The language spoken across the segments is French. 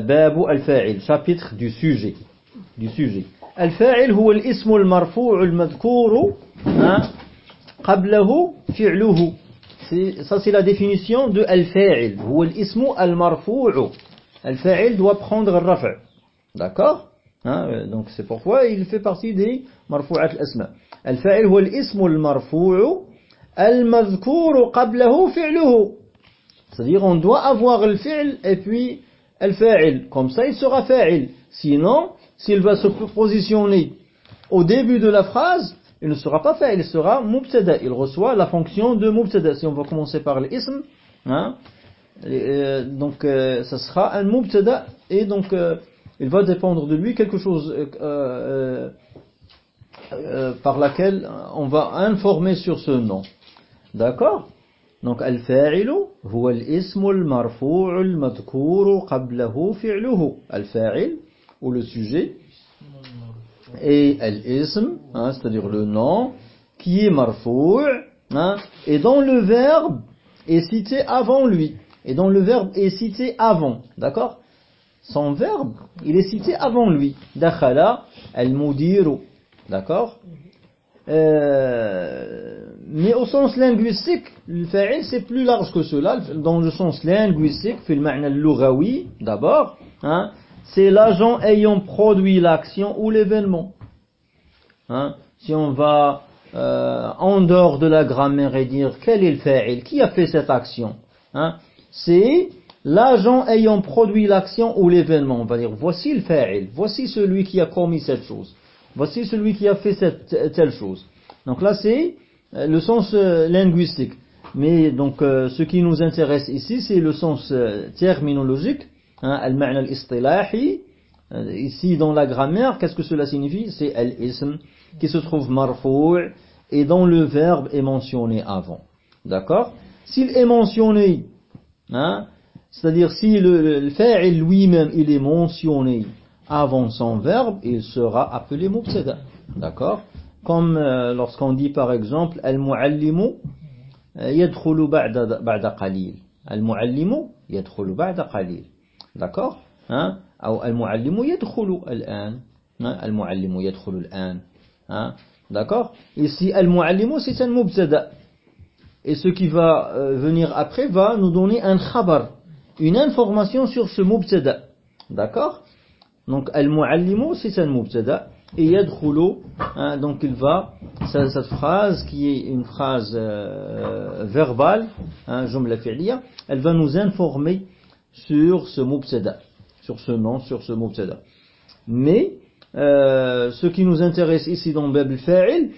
باب الفاعل chapitre du sujet du sujet الفاعل هو الاسم المرفوع المذكور قبله فعله ça c'est la définition de الفاعل هو الاسم المرفوع الفاعل doit prendre الرفع d'accord hein, donc c'est pourquoi il fait partie des مرفوعات الاسماء الفاعل هو الاسم المرفوع المذكور قبله فعله c'est-à-dire on doit avoir le fi'l et puis al-fa'il comme ça il sera fa'il sinon s'il va se positionner au début de la phrase, il ne sera pas fait, il sera mubtada, il reçoit la fonction de mubtada. Si on va commencer par l'ism, hein, euh, donc euh, ça sera un mubtada et donc euh, il va dépendre de lui quelque chose par laquelle on va informer sur ce nom. D'accord? Donc. Al-fa'il ou le sujet, et al-ism, hein, c'est-à-dire le nom, qui est marfou', hein, et dont le verbe est cité avant lui, et dont le verbe est cité avant, d'accord? Son verbe, il est cité avant lui. Dakhala al-mudiru, d'accord? Euh, mais au sens linguistique, le fa'il c'est plus large que cela. Dans le sens linguistique, fait le ma'na al d'abord, hein, c'est l'agent ayant produit l'action ou l'événement. Hein? Si on va euh, en dehors de la grammaire et dire quel est le fa'il, qui a fait cette action hein? C'est l'agent ayant produit l'action ou l'événement. On va dire voici le fa'il, voici celui qui a commis cette chose, voici celui qui a fait cette telle chose. Donc là c'est le sens euh, linguistique. Mais donc ce qui nous intéresse ici c'est le sens terminologique Hein, al-ma'na al-istilahi, euh, ici dans la grammaire, qu'est-ce que cela signifie? C'est al-ism qui se trouve marfou' et dont le verbe est mentionné avant. D'accord? S'il est mentionné, hein, c'est-à-dire si le, le fa'il lui-même il est mentionné avant son verbe, il sera appelé mubtada. D'accord? Comme euh, lorsqu'on dit par exemple Al-Mu'allimu euh, yadkhulu ba'da qalil. Al-Mu'allimu yadkhulu ba'da qalil. D'accord? Hein? Ou Al-Mu'allimu yadkhulu al-an. Hein? Al-Mu'allimu yadkhulu al-an. Hein? D'accord? Ici, Al-Mu'allimu, c'est un mubtada. Et ce qui va euh, venir après va nous donner un khabar, une information sur ce mubtada. D'accord? Donc, Al-Mu'allimu, c'est un mubtada. Et yadkhulu, hein, donc il va, cette phrase qui est une phrase euh, verbale, hein, jumla fi'liya, elle va nous informer sur ce mubtada, sur ce nom, sur ce mubtada. Mais euh, ce qui nous intéresse ici dans Bab Fa'il,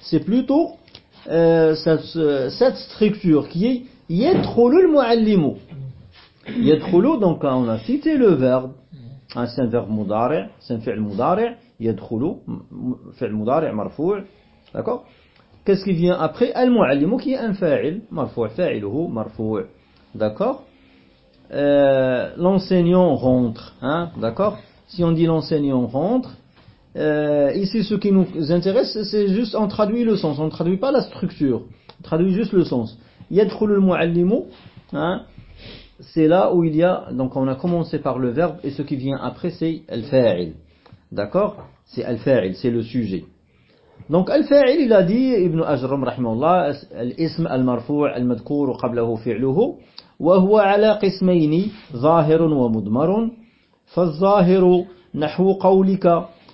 c'est plutôt euh, cette, structure qui est yadkhulu al-muallimu. Yadkhulu, donc on a cité le verbe, hein, c'est un verbe mudari', c'est un fi'l mudari', yadkhulu, fi'l mudari' marfou', d'accord Qu'est-ce qui vient après Al-muallimu qui est un fa'il, marfou' fa'iluhu marfou' d'accord euh, l'enseignant rentre, hein, d'accord Si on dit l'enseignant rentre, euh, ici ce qui nous intéresse, c'est juste on traduit le sens, on ne traduit pas la structure, on traduit juste le sens. Yadkhulu al-muallimu, hein, c'est là où il y a, donc on a commencé par le verbe et ce qui vient après c'est al-fa'il. D'accord C'est al-fa'il, c'est le sujet. Donc al-fa'il, il a dit, Ibn Ajram rahimahullah, al-ism al-marfu' al-madkour qablahu fi'luhu, وهو على قسمين ظاهر ومضمر فالظاهر نحو قولك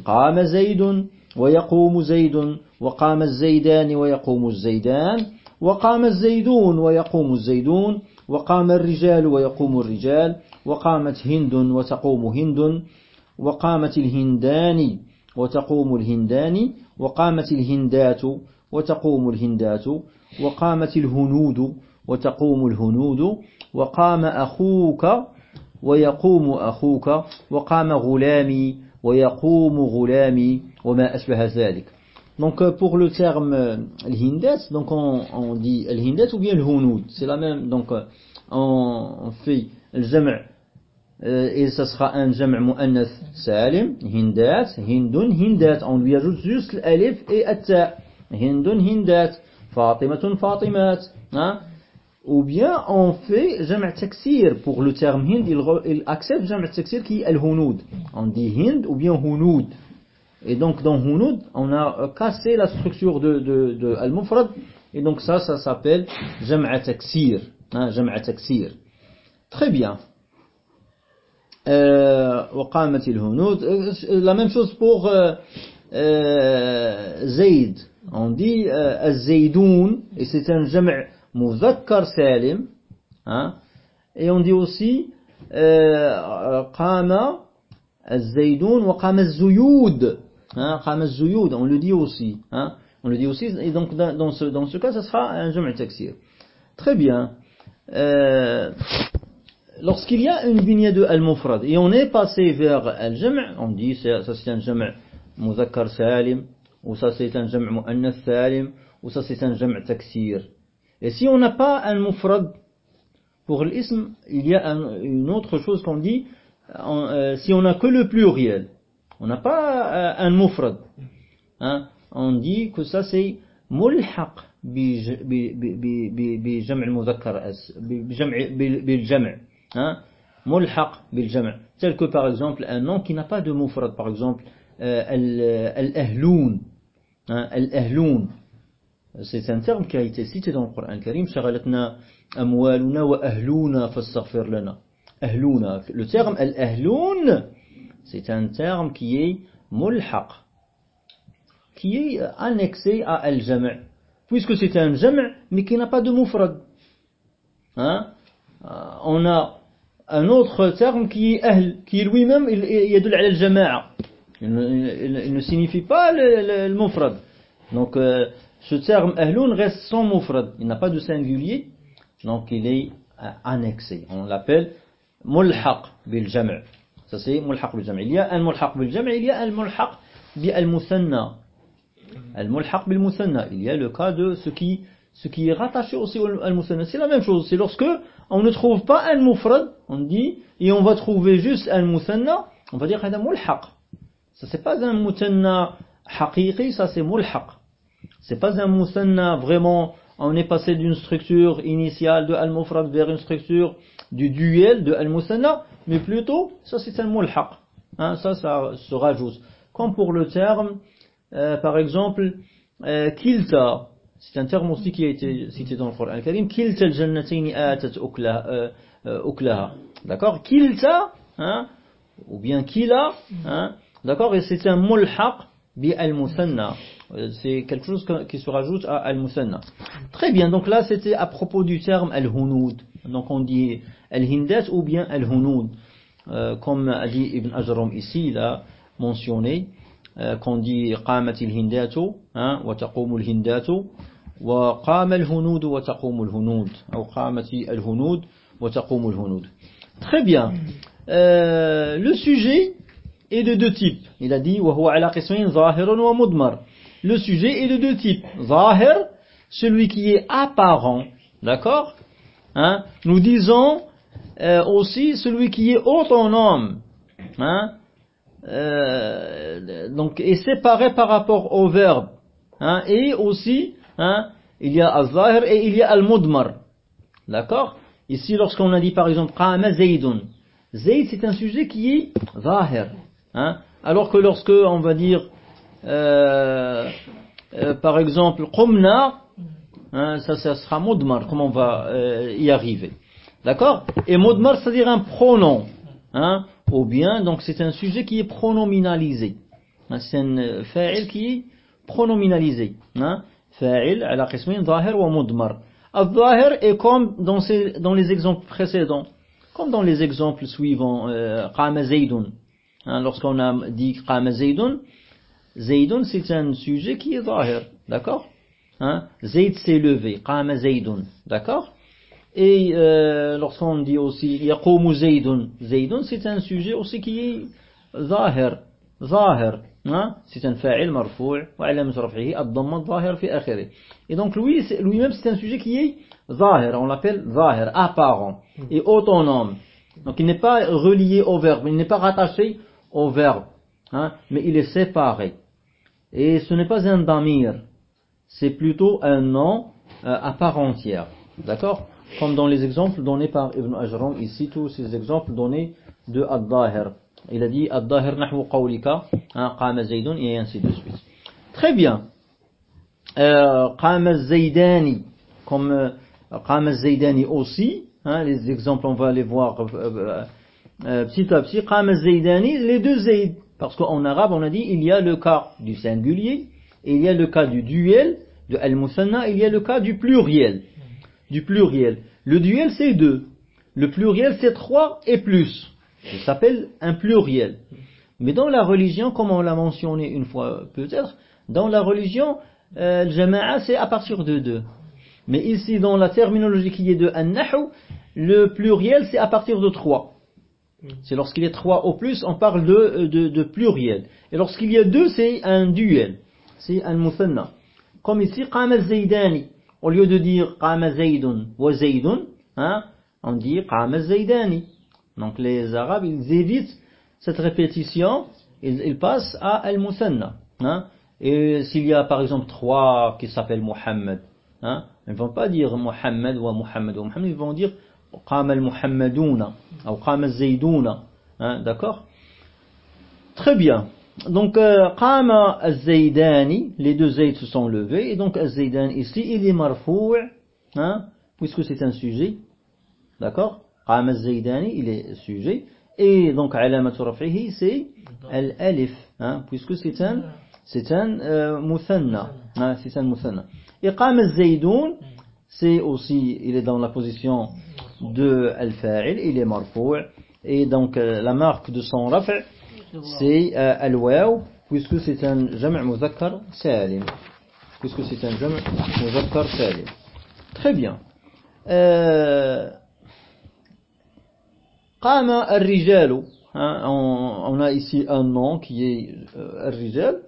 قام زيد ويقوم زيد وقام الزيدان ويقوم الزيدان وقام الزيدون ويقوم الزيدون وقام الرجال ويقوم الرجال وقامت هند وتقوم هند وقامت الهندان وتقوم الهندان وقامت الهندات وتقوم الهندات وقامت الهنود وتقوم الهنود وقام أخوك ويقوم أخوك وقام غلامي ويقوم غلامي وما أشبه ذلك. Donc pour le terme al-hindat, donc on, on dit al-hindat ou bien al-hunud, c'est la même, donc on, on fait le sera un jam' mu'annath salim, hindat, hindun, hindat, on lui ajoute juste l'alif et at-ta, hindun, hindat, fatimatun, fatimat, hein ou bien on fait jam' taksir pour le terme hind, il, il accepte jam' taksir qui est al-hunud. On dit hind ou bien hunud. Et donc dans hunud, on a cassé la structure de, de, de al-mufrad, et donc ça, ça s'appelle jam' taksir. Hein, jam' taksir. Très bien. وقامت الهنود la même chose pour euh, euh, Zayd on dit euh, الزيدون et c'est un jam' مذكر سالم hein, et on dit aussi قام الزيدون وقام الزيود hein, قام الزيود on le dit aussi hein, on le dit aussi et donc dans ce, dans ce cas ça sera un jam' taksir très bien euh, lorsqu'il y a une vignette de al-mufrad et on est passé vers al-jam' on dit ça c'est un jam' muzakkar salim ou ça c'est un jam' muannath salim ou ça c'est un jam' taksir et si on n'a pas un mufrad pour l'ism il y a un, une autre chose qu'on dit on, euh, si on n'a que le pluriel on n'a pas euh, un mufrad hein, on dit que ça c'est mulhaq بجمع المذكر بجمع بالجمع hein, mulhaq tel que par exemple un nom qui n'a pas de mufrad. Par exemple euh, al-ahloun euh, hein? c'est un terme qui a été cité dans le Coran Karim. Shaghalatna amwaluna wa ahluna fastaghfir lana. Ahluna. Le terme al-ahloun c'est un terme qui est mulhaq. Qui est euh, annexé à al-jam' puisque c'est un jam' mais qui n'a pas de mufrad. Hein? On a un autre terme qui est ahl, qui lui-même il, il ala al-jama'a. Il, il, ne signifie pas le, le, le mufrad. Donc euh, ce terme ahloun reste sans mufrad. Il n'a pas de singulier. Donc il est euh, annexé. On l'appelle mulhaq bil jam'. Ça c'est mulhaq bil jam'. Il y a un mulhaq bil jam', il y a un mulhaq bil muthanna. Al mulhaq bil muthanna. Il y a le cas de ce qui ce qui est rattaché aussi al muthanna. C'est la même chose. C'est lorsque on ne trouve pas un mufrad, on dit, et on va trouver juste un muthanna, on va dire hada mulhaq. Ça c'est pas un muthanna haqiqi, ça c'est mulhaq. C'est pas un muthanna vraiment, on est passé d'une structure initiale de al-mufrad vers une structure du duel de al-muthanna, mais plutôt, ça c'est un mulhaq. Hein, ça, ça se rajoute. Comme pour le terme, euh, par exemple, euh, kilta, c'est un terme aussi qui a été cité dans le Coran Karim. Kilta al-jannatayn atat euh, euh, uklaha. D'accord? Kilta, hein, ou bien kila, hein, d'accord? Et c'est un mulhaq bi al-musanna. Euh, c'est quelque chose qui se rajoute à al-musanna. Très bien, donc là c'était à propos du terme al-hunud. Donc on dit al-hindat ou bien al-hunud. Comme a dit Ibn Ajram ici, il a mentionné qu'on dit qamat al-hindatu وتقوم الهندات وقام الهنود وتقوم الهنود أو قامت الهنود وتقوم الهنود Très bien. Euh, le sujet est de deux types. Il a dit وهو على قسمين ظاهر ومضمر. Le sujet est de deux types. ظاهر, celui qui est apparent. D'accord hein? Nous disons euh, aussi celui qui est autonome. Hein euh, donc, est séparé par rapport au verbe. Hein, et aussi, hein, il y a al-zahir et il y a al-mudmar. D'accord? Ici, lorsqu'on a dit par exemple, qama zaydun. Zayd, c'est un sujet qui est zahir. Hein, alors que lorsque on va dire, euh, euh, par exemple, qumna, ça, sera mudmar, comment on va euh, y arriver. D'accord? Et mudmar, c'est-à-dire un pronom. Ou bien, donc c'est un sujet qui est pronominalisé. C'est un fa'il qui est pronominalisé. Hein, fa'il ala qismin zahir wa mudmar. Al-zahir est comme dans, ces, dans les exemples précédents, comme dans les exemples suivants, euh, qama zaydun. Hein, Lorsqu'on a dit qama zaydun, zaydun c'est un sujet qui est zahir, d'accord hein, Zayd s'est levé, qama zaydun, d'accord et euh, lorsqu'on dit aussi يقوم زيد زيد c'est un sujet aussi qui est ظاهر ظاهر hein? c'est un فاعل مرفوع وعلامة رفعه الضمة الظاهر في آخره et donc lui lui-même c'est un sujet qui est ظاهر on l'appelle ظاهر apparent et autonome donc il n'est pas relié au verbe il n'est pas rattaché au verbe hein? mais il est séparé et ce n'est pas un damir c'est plutôt un nom euh, à part entière d'accord comme dans les exemples donnés par Ibn Ajram, ici tous ces exemples donnés de Ad-Dahir. Il a dit Ad-Dahir nahwu qawlika, hein, qama et ainsi de suite. Très bien. Euh, qama zaydani, comme euh, qama zaydani aussi, hein, les exemples on va les voir euh, petit à petit. Qama zaydani, les deux zayd, parce qu'en arabe on a dit il y a le cas du singulier, il y a le cas du duel, de al-musanna, il y a le cas du pluriel. Du pluriel. Le duel c'est deux. Le pluriel c'est trois et plus. Ça s'appelle un pluriel. Mais dans la religion, comme on l'a mentionné une fois peut-être, dans la religion, euh, le jama'a c'est à partir de deux. Mais ici, dans la terminologie qui est de an le pluriel c'est à partir de trois. C'est lorsqu'il y a trois au plus, on parle de, euh, de pluriel. Et lorsqu'il y a deux, c'est un duel. C'est un muthanna. Comme ici, qama zaydani. Au lieu de dire qama zaydun wa zaydun, hein, on dit qama zaydani. Donc les Arabes, ils évitent cette répétition, ils, passent à al-musanna. Hein. Et s'il y a par exemple trois qui s'appellent Muhammad, hein, ils ne vont pas dire Muhammad ou Muhammad ou Muhammad, ils vont dire qama al-muhammadouna ou qama al-zaydouna. Hein, D'accord? Très bien. Donc, euh, qama al-zaydani, les deux zayd se sont levés, et donc al-zaydan ici, il est marfou', puisque c'est un sujet. D'accord? Qama Zaydani, il est sujet. Et donc, alamat rafihi, c'est al-alif, hein, puisque c'est un, c'est un euh, muthanna. Ah, c'est un muthanna. Et Qama Zaydoun, c'est aussi, il est dans la position de al-fa'il, il est marfou'. Et donc, euh, la marque de son raf' c'est euh, al-waw, puisque c'est un jam' muzakkar salim. Puisque c'est un jam' muzakkar salim. Très bien. Euh, Qama al-rijalu. Hein, on, a ici un nom qui est euh, al-rijal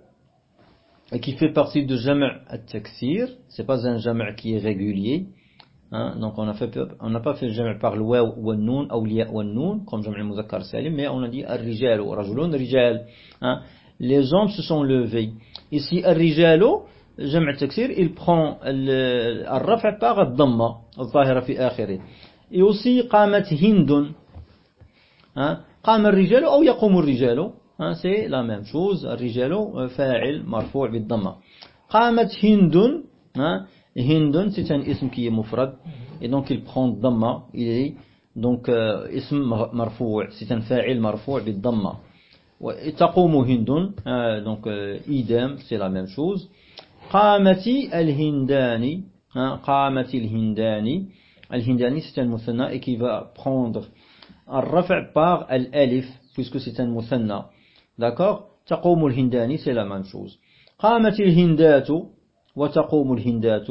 et qui fait partie de jam' al-taksir. C'est pas un jam' qui est régulier. Hein, donc on n'a pas fait jam' par le waw ou le noun ou liya ou noun comme jam' al-muzakkar salim mais on a dit al-rijal ou rajulun rijal. Hein, les hommes se sont levés. Ici al-rijalu jam' al-taksir il prend al-raf' par al-dhamma al-zahira fi akhirih. Et aussi qamat hindun قام الرجال أو يقوم الرجال. c'est la même chose الرجال فاعل مرفوع بالضمة. قامت هند. هند. un ism qui est mufrad et donc il prend est donc اسم مرفوع. c'est un فاعل مرفوع بالضمة. تقوم هند. donc idem. C'est la même chose. قامت الهنداني قامت الهنداني الهنداني c'est un مثنى et qui va prendre الرفع باغ الألف بيسكو سيتان مثنى. داكوغ تقوم الهنداني سي لا مانشوز قامت الهندات وتقوم الهندات.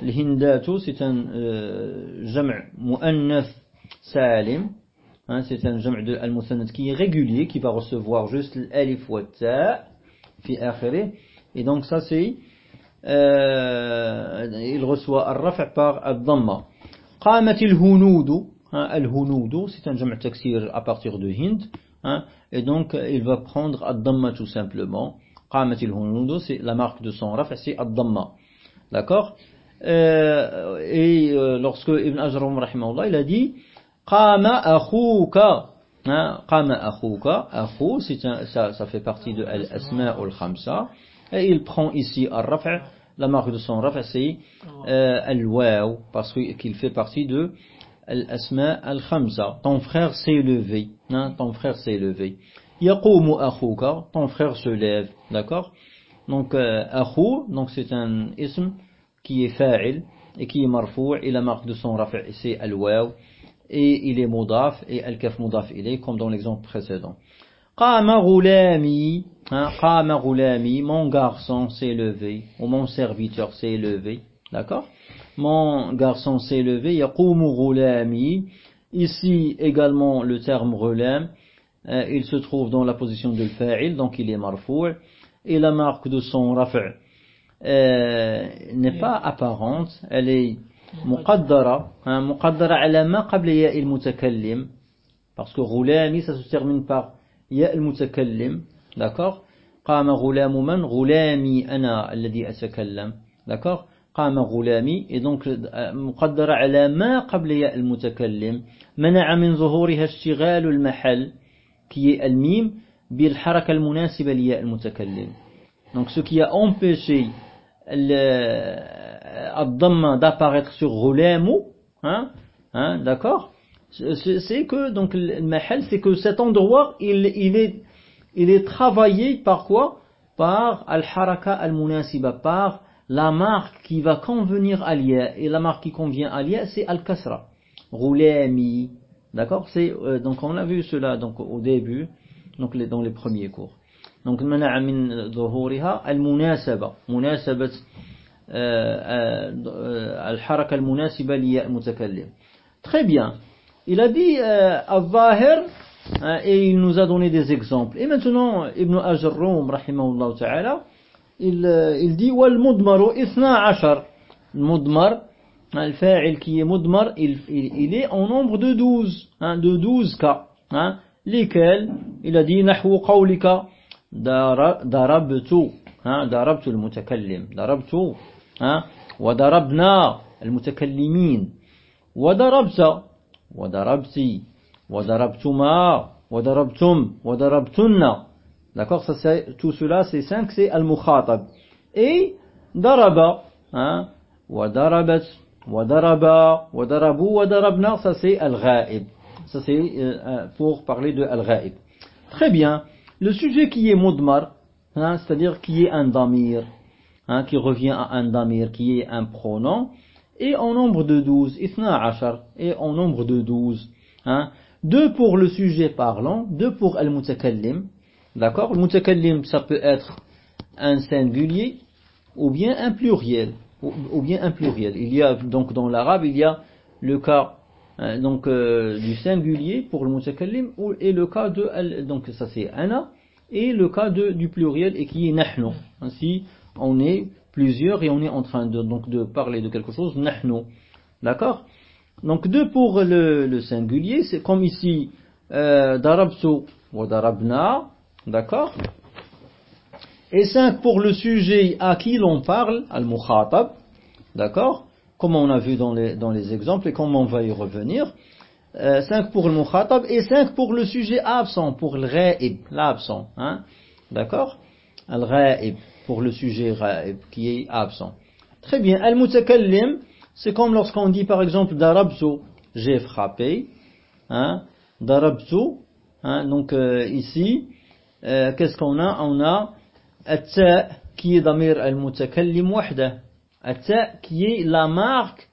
الهندات ستن euh, جمع مؤنث سالم. ستن جمع المثنث كي ريغولي كي با ريسيفوار جوست الألف والتاء في آخره. اي دونك سا سي il الرفع par الضمة. قامت الهنود Al-Hunudu, c'est un jam' taksir à partir de Hind. Hein, et donc, il va prendre Ad-Damma tout simplement. Qamat al-Hunudu, c'est la marque de son raf, c'est Ad-Damma. D'accord? Euh, Et euh, lorsque Ibn Ajram, il a dit Qama akhuka. Hein, Qama akhuka. Akhu, ça, fait partie de Al-Asma' al-Khamsa. Et il prend ici la marque de son raf, c'est euh, Al-Waw, parce qu'il fait partie de al-asma al-khamsa. Ton frère s'est levé. Hein, ton frère s'est levé. Yaqumu akhuka. Ton frère se lève. D'accord? Donc, euh, donc c'est un ism qui est fa'il et qui est marfou' et la marque de son rafi' c'est al-waw et il est mudaf et al-kaf mudaf il est comme dans l'exemple précédent. Qama ghulami, hein, qama ghulami, mon garçon s'est levé ou mon serviteur s'est levé. D'accord? mon garçon s'est levé, yaqumu ghulami. Ici également le terme ghulam, euh, il se trouve dans la position de fa'il, donc il est marfou' et la marque de son raf' euh, n'est pas apparente, elle est muqaddara, hein, muqaddara ala ma qabla ya il mutakallim, parce que ghulami ça se termine par ya il mutakallim, d'accord قام غلام من غلامي أنا الذي أتكلم d'accord قام غلامي إذنك euh, مقدرة على ما قبل ياء المتكلم. منع من ظهورها اشتغال المحل كي الميم بالحركة المناسبة لياء المتكلم. دونك سو كي امبيشي الضمة دابغيت سو غلامو ها ها داكوغ سي كو دونك المحل سي كو سيت اندروغ il est il est travaillé par quoi? Par al haraka al munasiba par la marque qui va convenir à l'ia et la marque qui convient à l'ia c'est al-kasra roulami d'accord c'est euh, donc on a vu cela donc au début donc les, dans les premiers cours donc منع من ظهورها المناسبة مناسبة الحركة المناسبة لياء المتكلم très bien il a dit euh, al-zahir et il nous a donné des exemples et maintenant Ibn Ajurrum rahimahullah ta'ala il, il dit wal mudmaru isna عشر Mudmar, le fa'il qui est mudmar, il, il, il, est en nombre de 12, hein, de 12 cas, hein, lesquels, il a dit, nahwu qawlika, darabtu, darabtu al-mutakallim, darabtu, wa darabna al-mutakallimin, wa darabta, wa darabti, wa darabtuma, wa darabtum, wa darabtunna, D'accord Tout cela, c'est 5, c'est al-mukhatab. Et daraba, hein, wa darabat, wa daraba, wa darabu, ça c'est al-ghaib. Ça c'est euh, euh, pour parler de al-ghaib. Très bien. Le sujet qui est mudmar, hein, c'est-à-dire qui est un damir, hein, qui revient à un damir, qui est un pronom, et en nombre de 12, isna ashar, et en nombre de 12. Hein, deux pour le sujet parlant, deux pour al-mutakallim, D'accord? Le mutakallim, ça peut être un singulier ou bien un pluriel. Ou, bien un pluriel. Il y a donc dans l'arabe, il y a le cas hein, donc euh, du singulier pour le mutakallim et le cas de donc ça c'est ana et le cas de, du pluriel et qui est nahnu. Ainsi, on est plusieurs et on est en train de, donc de parler de quelque chose, nahnu. D'accord? Donc deux pour le, singulier, c'est comme ici, euh, wa darabna, d'accord Et cinq pour le sujet à qui l'on parle, al-mukhatab, d'accord Comme on a vu dans les, dans les exemples et comme on va y revenir. Euh, 5 pour le mukhatab et 5 pour le sujet absent, pour le ra'ib, l'absent. Hein D'accord Al-ra'ib pour le sujet qui est absent. Très bien. Al-mutakallim, c'est comme lorsqu'on dit par exemple darabtu, j'ai frappé. Hein, hein, donc euh, ici, euh, qu'est-ce qu'on a? On a at qui est damir al-mutakallim wahda. at qui est la marque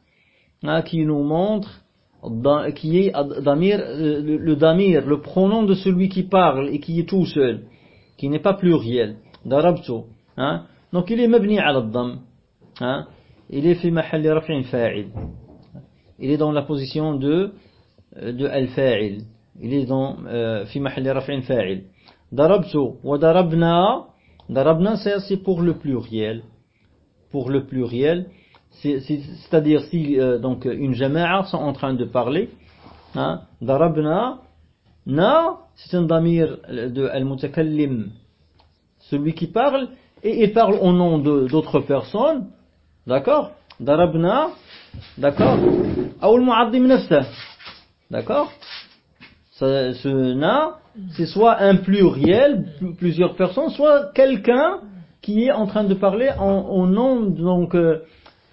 hein, qui nous montre qui est damir, euh, le, damir, le pronom de celui qui parle et qui est tout seul, qui n'est pas pluriel. Darabtu. Hein? Donc il est mabni ala dam. Hein? Il est fi mahal raf'in fa'il. Il est dans la position de euh, de al-fa'il. Il est dans fi mahal raf'in fa'il. Darabtu wa darabna. Darabna c'est pour le pluriel. Pour le pluriel, c'est-à-dire si euh, donc une jama'a sont en train de parler, hein, darabna, na, c'est un damir de al-mutakallim, celui qui parle, et il parle au nom d'autres personnes, d'accord? Darabna, d'accord? Ou muaddim nafsa, d'accord? Ce na, c'est soit un pluriel, plusieurs personnes, soit quelqu'un qui est en train de parler au nom donc euh,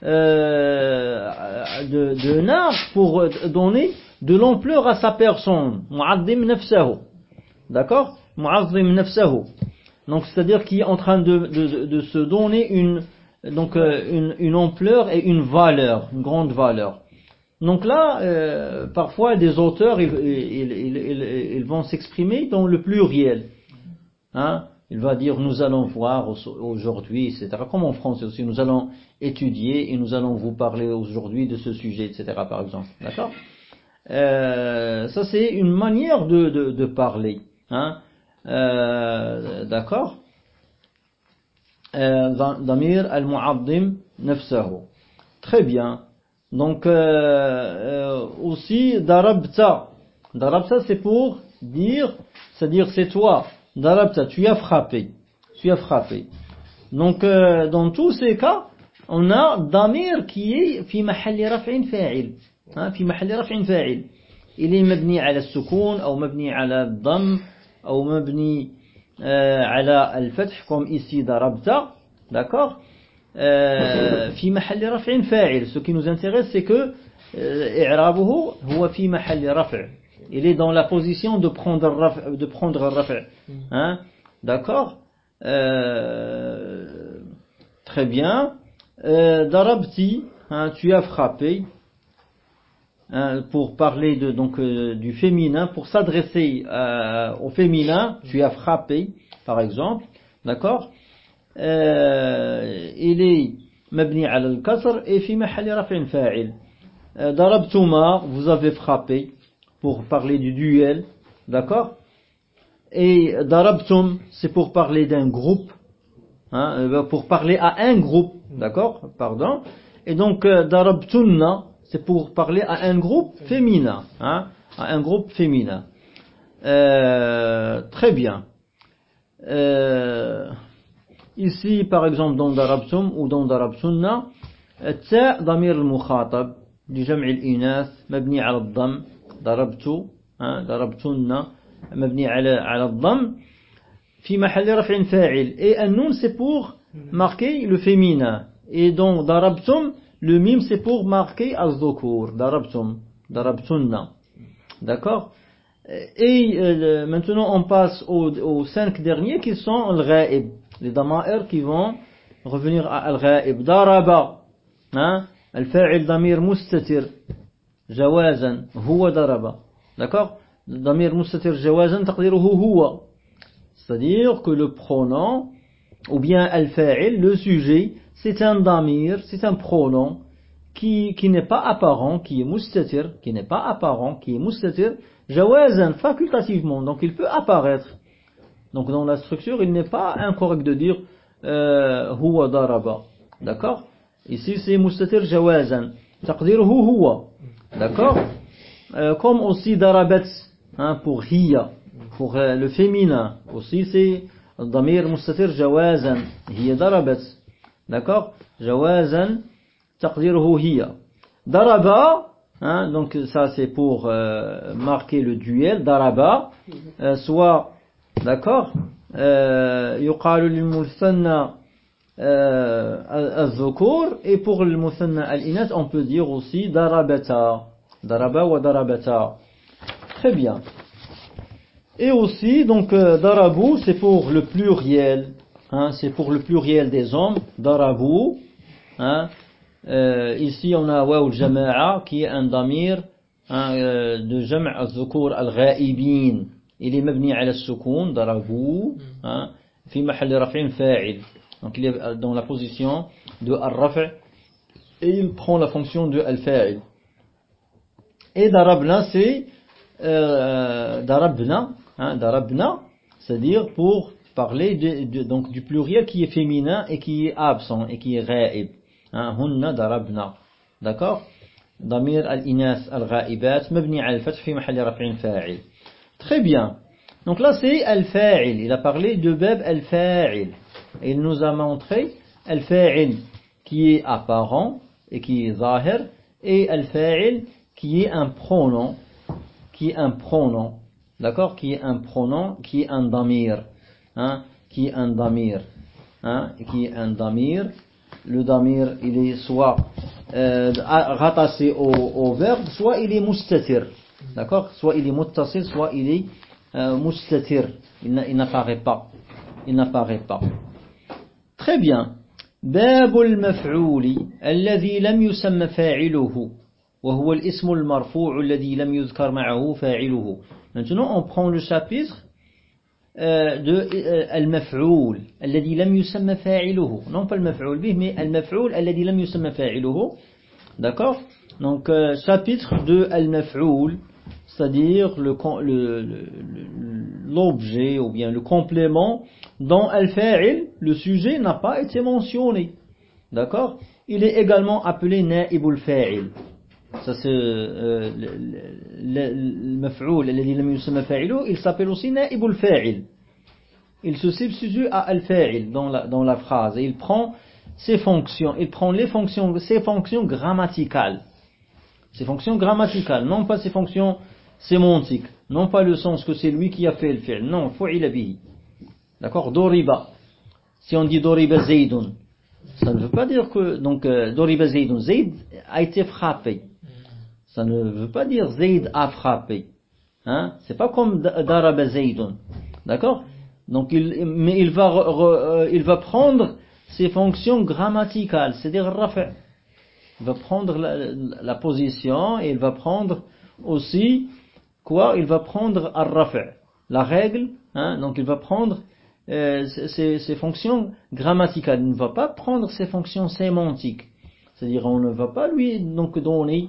de, de na pour donner de l'ampleur à sa personne. Muaddim nafsahu, d'accord? Muaddim nafsahu. Donc c'est-à-dire qui est en train de, se donner une, donc, euh, une, ampleur et une valeur, une grande valeur. Donc là, euh, parfois des auteurs, ils, vont s'exprimer dans le pluriel. Hein il va dire nous allons voir aujourd'hui, etc. Comme en français aussi, nous allons étudier et nous allons vous parler aujourd'hui de ce sujet, etc. Par exemple. D'accord? Euh, Ça c'est une manière de, parler. Hein euh, d'accord? Damir al-mu'addim. Très bien. Donc euh, aussi darabta. Darabta c'est pour dire, c'est-à-dire c'est toi. Darabta, tu as frappé. Tu as frappé. Donc dans tous ces cas, on a damir qui est في محل رفع فاعل ها في محل رفع فاعل il est مبني على السكون أو مبني على الضم أو مبني على الفتح comme ici ضربت d'accord في محل رفع فاعل ce qui nous intéresse c'est que إعرابه هو في محل رفع il est dans la position de prendre الرفع de prendre الرفع hein d'accord euh, très bien euh, darabti hein, tu as frappé hein, pour parler de, donc, euh, du féminin, pour s'adresser euh, au féminin, tu as frappé, par exemple, d'accord euh, Il est mabni al al-kasr et fi mahali raf'in fa'il. Euh, darabtuma, vous avez frappé, pour parler du duel, d'accord? Et darabtum, c'est pour parler d'un groupe, hein, euh, pour parler à un groupe, d'accord? Pardon. Et donc, euh, darabtunna, c'est pour parler à un groupe féminin, hein, à un groupe féminin. Euh, très bien. Euh, ici, par exemple, dans Darabtum ou dans Darabtunna, التاء ضمير المخاطب لجمع الإناث مبني على الضم ضربت ضربتن مبني على على الضم في محل رفع فاعل et النون c'est pour marquer le féminin et dans ضربتم Le mim, c'est pour marquer az-dhukur, darabtum, darabtunna. D'accord Et euh, maintenant, on passe aux, aux, cinq derniers qui sont al-ghaib, Les dama'ir qui vont revenir à al-ghaib. Daraba. Hein? Al-fa'il damir mustatir. Jawazan. Huwa daraba. D'accord? Damir mustatir jawazan taqdiruhu huwa. C'est-à-dire que le pronom, ou bien al-fa'il, le sujet, c'est un damir, c'est un pronom qui, qui n'est pas apparent, qui est mustatir, qui n'est pas apparent, qui est mustatir, jawazan, facultativement. Donc il peut apparaître. Donc dans la structure, il n'est pas incorrect de dire euh, huwa daraba. D'accord? Ici c'est mustatir jawazan. Taqdiruhu huwa. D'accord? Euh, Comme aussi darabat, hein, pour hiya, pour euh, le féminin. Aussi c'est damir mustatir jawazan. Hiya darabat. D'accord? Jawazan, taqdiruhu hiya. Daraba, hein, donc ça c'est pour euh, marquer le duel, daraba, euh, soit, d'accord يقال للمثنى الذكور et pour le muthanna al-inath on peut dire aussi darabata daraba wa darabata très bien et aussi donc euh, darabu c'est pour le pluriel Hein, c'est pour le pluriel des hommes, darabu. Hein, euh, ici on a waw al-jama'a qui est un damir hein, euh, de jam' al-dhukur al-ghaibin. Il est mabni ala al-sukun, darabu, hein, fi mahal raf'in fa'il. Donc il est dans la position de al-raf' et il prend la fonction de al-fa'il. Et darabna c'est euh, darabna, hein, darabna, c'est-à-dire pour parler de, de, donc du pluriel qui est féminin et qui est absent et qui est ghaib. Hein, hunna darabna. D'accord ضمير الإناث الغائبات مبني على الفتح في محل رفع فاعل. Très bien. Donc là c'est al-fa'il. Il a parlé de bab al-fa'il. Il nous a montré al-fa'il qui est apparent et qui est zahir et al-fa'il qui est un pronom qui est un pronom. D'accord? Qui est un pronom, qui est un damir. hein, qui est un damir, hein, qui est un damir. Le damir, il est soit euh, rattaché au, verbe, soit il est mustatir. D'accord Soit il est muttasil, soit il est euh, mustatir. Il n'apparaît pas. Il n'apparaît pas. Très bien. باب المفعول الذي لم يسمى فاعله وهو الاسم المرفوع الذي لم يذكر معه فاعله Maintenant, on prend le chapitre de المفعول الذي لم يسمى فاعله non pas le مفعول به mais المفعول الذي لم يسمى فاعله d'accord donc euh, chapitre de المفعول c'est-à-dire l'objet ou bien le complément dont al-fa'il, le sujet n'a pas été mentionné. D'accord? Il est également appelé na'ibul fa'il. Ça c'est euh, le maf'oul, il s'appelle aussi na'ibul fa'il. Il se substitue à al-fa'il dans la, phrase il prend ses fonctions, il prend ses fonctions grammaticales. Ses fonctions grammaticales, non pas ses fonctions sémantiques, non pas le sens que c'est lui qui a fait le fi'l, non, fu'ila bihi. D'accord? Doriba. Si on dit Doriba Zaydun, ça ne veut pas dire que, donc, euh, Doriba Zaydun, Zayd a été frappé. Ça ne veut pas dire Zayd a frappé. Hein? C'est pas comme Daraba Zaydun. D'accord? Donc, il, mais il va, euh, il va prendre ses fonctions grammaticales, c'est-à-dire rafa. Il va prendre la, la, position et il va prendre aussi quoi Il va prendre ar-rafa, la règle. Hein Donc, il va prendre euh, ses, ses, fonctions grammaticales. Il ne va pas prendre ses fonctions sémantiques. C'est-à-dire, on ne va pas lui donc donner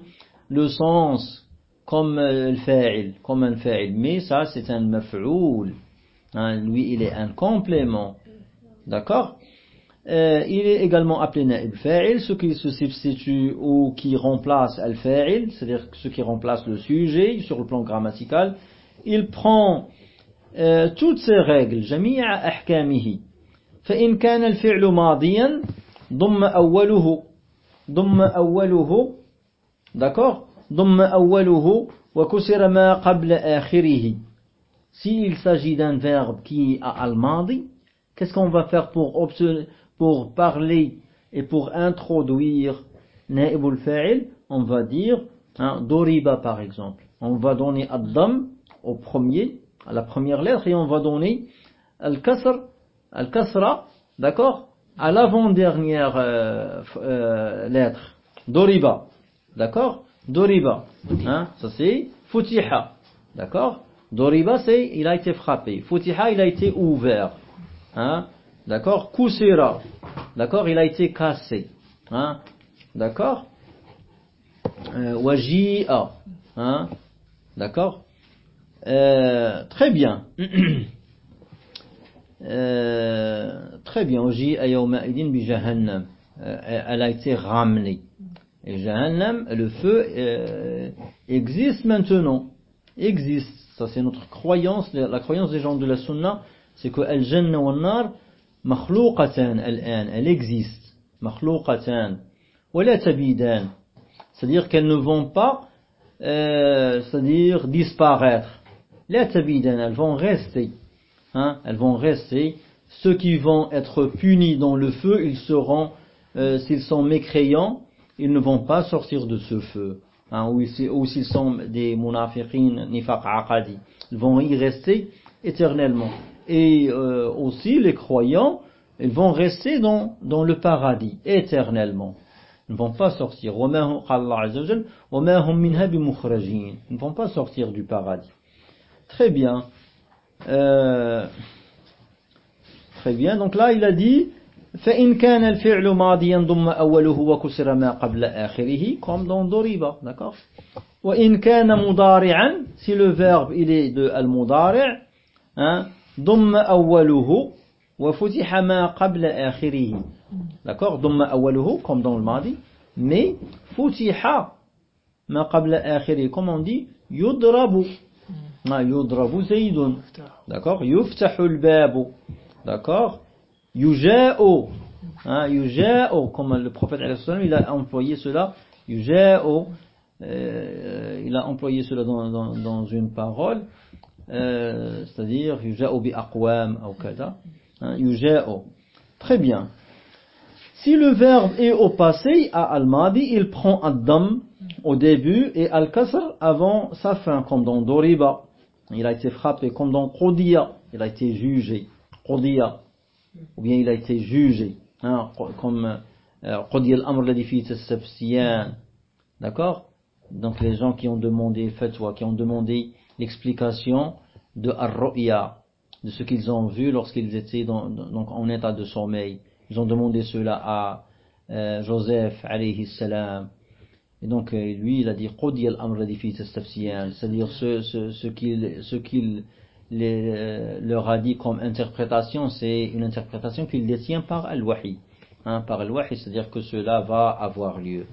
le sens comme euh, le fa'il, comme un fa'il. Mais ça, c'est un maf'oul. Hein, lui, il est un complément. D'accord? euh, Il est également appelé na'ib fa'il, ce qui se substitue ou qui remplace al-fa'il, c'est-à-dire ce qui remplace le sujet sur le plan grammatical. Il prend euh, toutes ces règles, جميع أحكامه. فإن كان الفعل ماضيا ضم أوله ضم أوله d'accord ضم أوله وكسر ما قبل آخره s'il s'agit d'un verbe qui a al-madi qu'est-ce qu'on va faire pour pour parler et pour introduire naibul fa'il on va dire hein, doriba par exemple on va donner ad-dam au premier à la première lettre et on va donner al-kasr al-kasra d'accord à l'avant-dernière euh, euh, lettre doriba d'accord Doriba. Hein, ça c'est Futiha. D'accord Doriba c'est il a été frappé. Futiha il a été ouvert. Hein, D'accord Kusira. D'accord Il a été cassé. Hein, D'accord euh, Waji'a. Hein, D'accord euh, Très bien. euh, très bien. Waji'a yawma'idin bi jahannam. Elle a été ramenée. Et Jahannam, le feu existe maintenant. Existe. Ça c'est notre croyance, la croyance des gens de la Sunna, c'est que Al-Jannah wa nar makhlouqatan al-an, elle existe. Makhlouqatan. Wa tabidan. C'est-à-dire qu'elles ne vont pas, euh, c'est-à-dire disparaître. La tabidan, elles vont rester. Hein, elles vont rester. Ceux qui vont être punis dans le feu, ils seront, euh, s'ils sont mécréants, ils ne vont pas sortir de ce feu. Hein, ou, s'ils sont des munafiqin, nifaq aqadi, ils vont y rester éternellement Et euh, aussi les croyants, ils vont rester dans, dans le paradis éternellement. Ils ne vont pas sortir. Ils ne vont pas sortir du paradis. Très bien. Euh, très bien. Donc là, il a dit فإن كان الفعل ماضيا ضم أوله وكسر ما قبل آخره comme dans ضرب d'accord وإن كان مضارعا si le verbe il est de المضارع hein, Dhamma awwaluhu wa futiha ma qabla akhirihi. D'accord? Dhamma awwaluhu, comme dans le mardi. Mais futiha ma qabla akhirihi. Comme on dit, yudrabu. Hmm. Ah, yudrabu zaydun. D'accord? Yuftahu al-babu. D'accord? Yuja'u. Ah, yuja'u. Comme le prophète, il a employé cela. Yuja'u. Euh, il a employé cela dans, dans, dans une parole. Euh, c'est-à-dire yuja'o bi aqwam ou kada. Hein, yuja'o. Très bien. Si le verbe est au passé, à al-madi, il prend ad-dam au début et al-kasr avant sa fin, comme dans doriba. Il a été frappé, comme dans qodiya. Il a été jugé. Qodiya ou bien il a été jugé, hein, comme euh, d'accord? Donc les gens qui ont demandé fatwa, qui ont demandé l'explication de ar de ce qu'ils ont vu lorsqu'ils étaient donc en état de sommeil. Ils ont demandé cela à euh, Joseph alayhi salam. Et donc euh, lui il a dit c'est-à-dire ce, ce, ce qu'il ce qu'il euh, leur a dit comme interprétation, c'est une interprétation qu'il détient par al-wahi. Hein, par al-wahi, c'est-à-dire que cela va avoir lieu.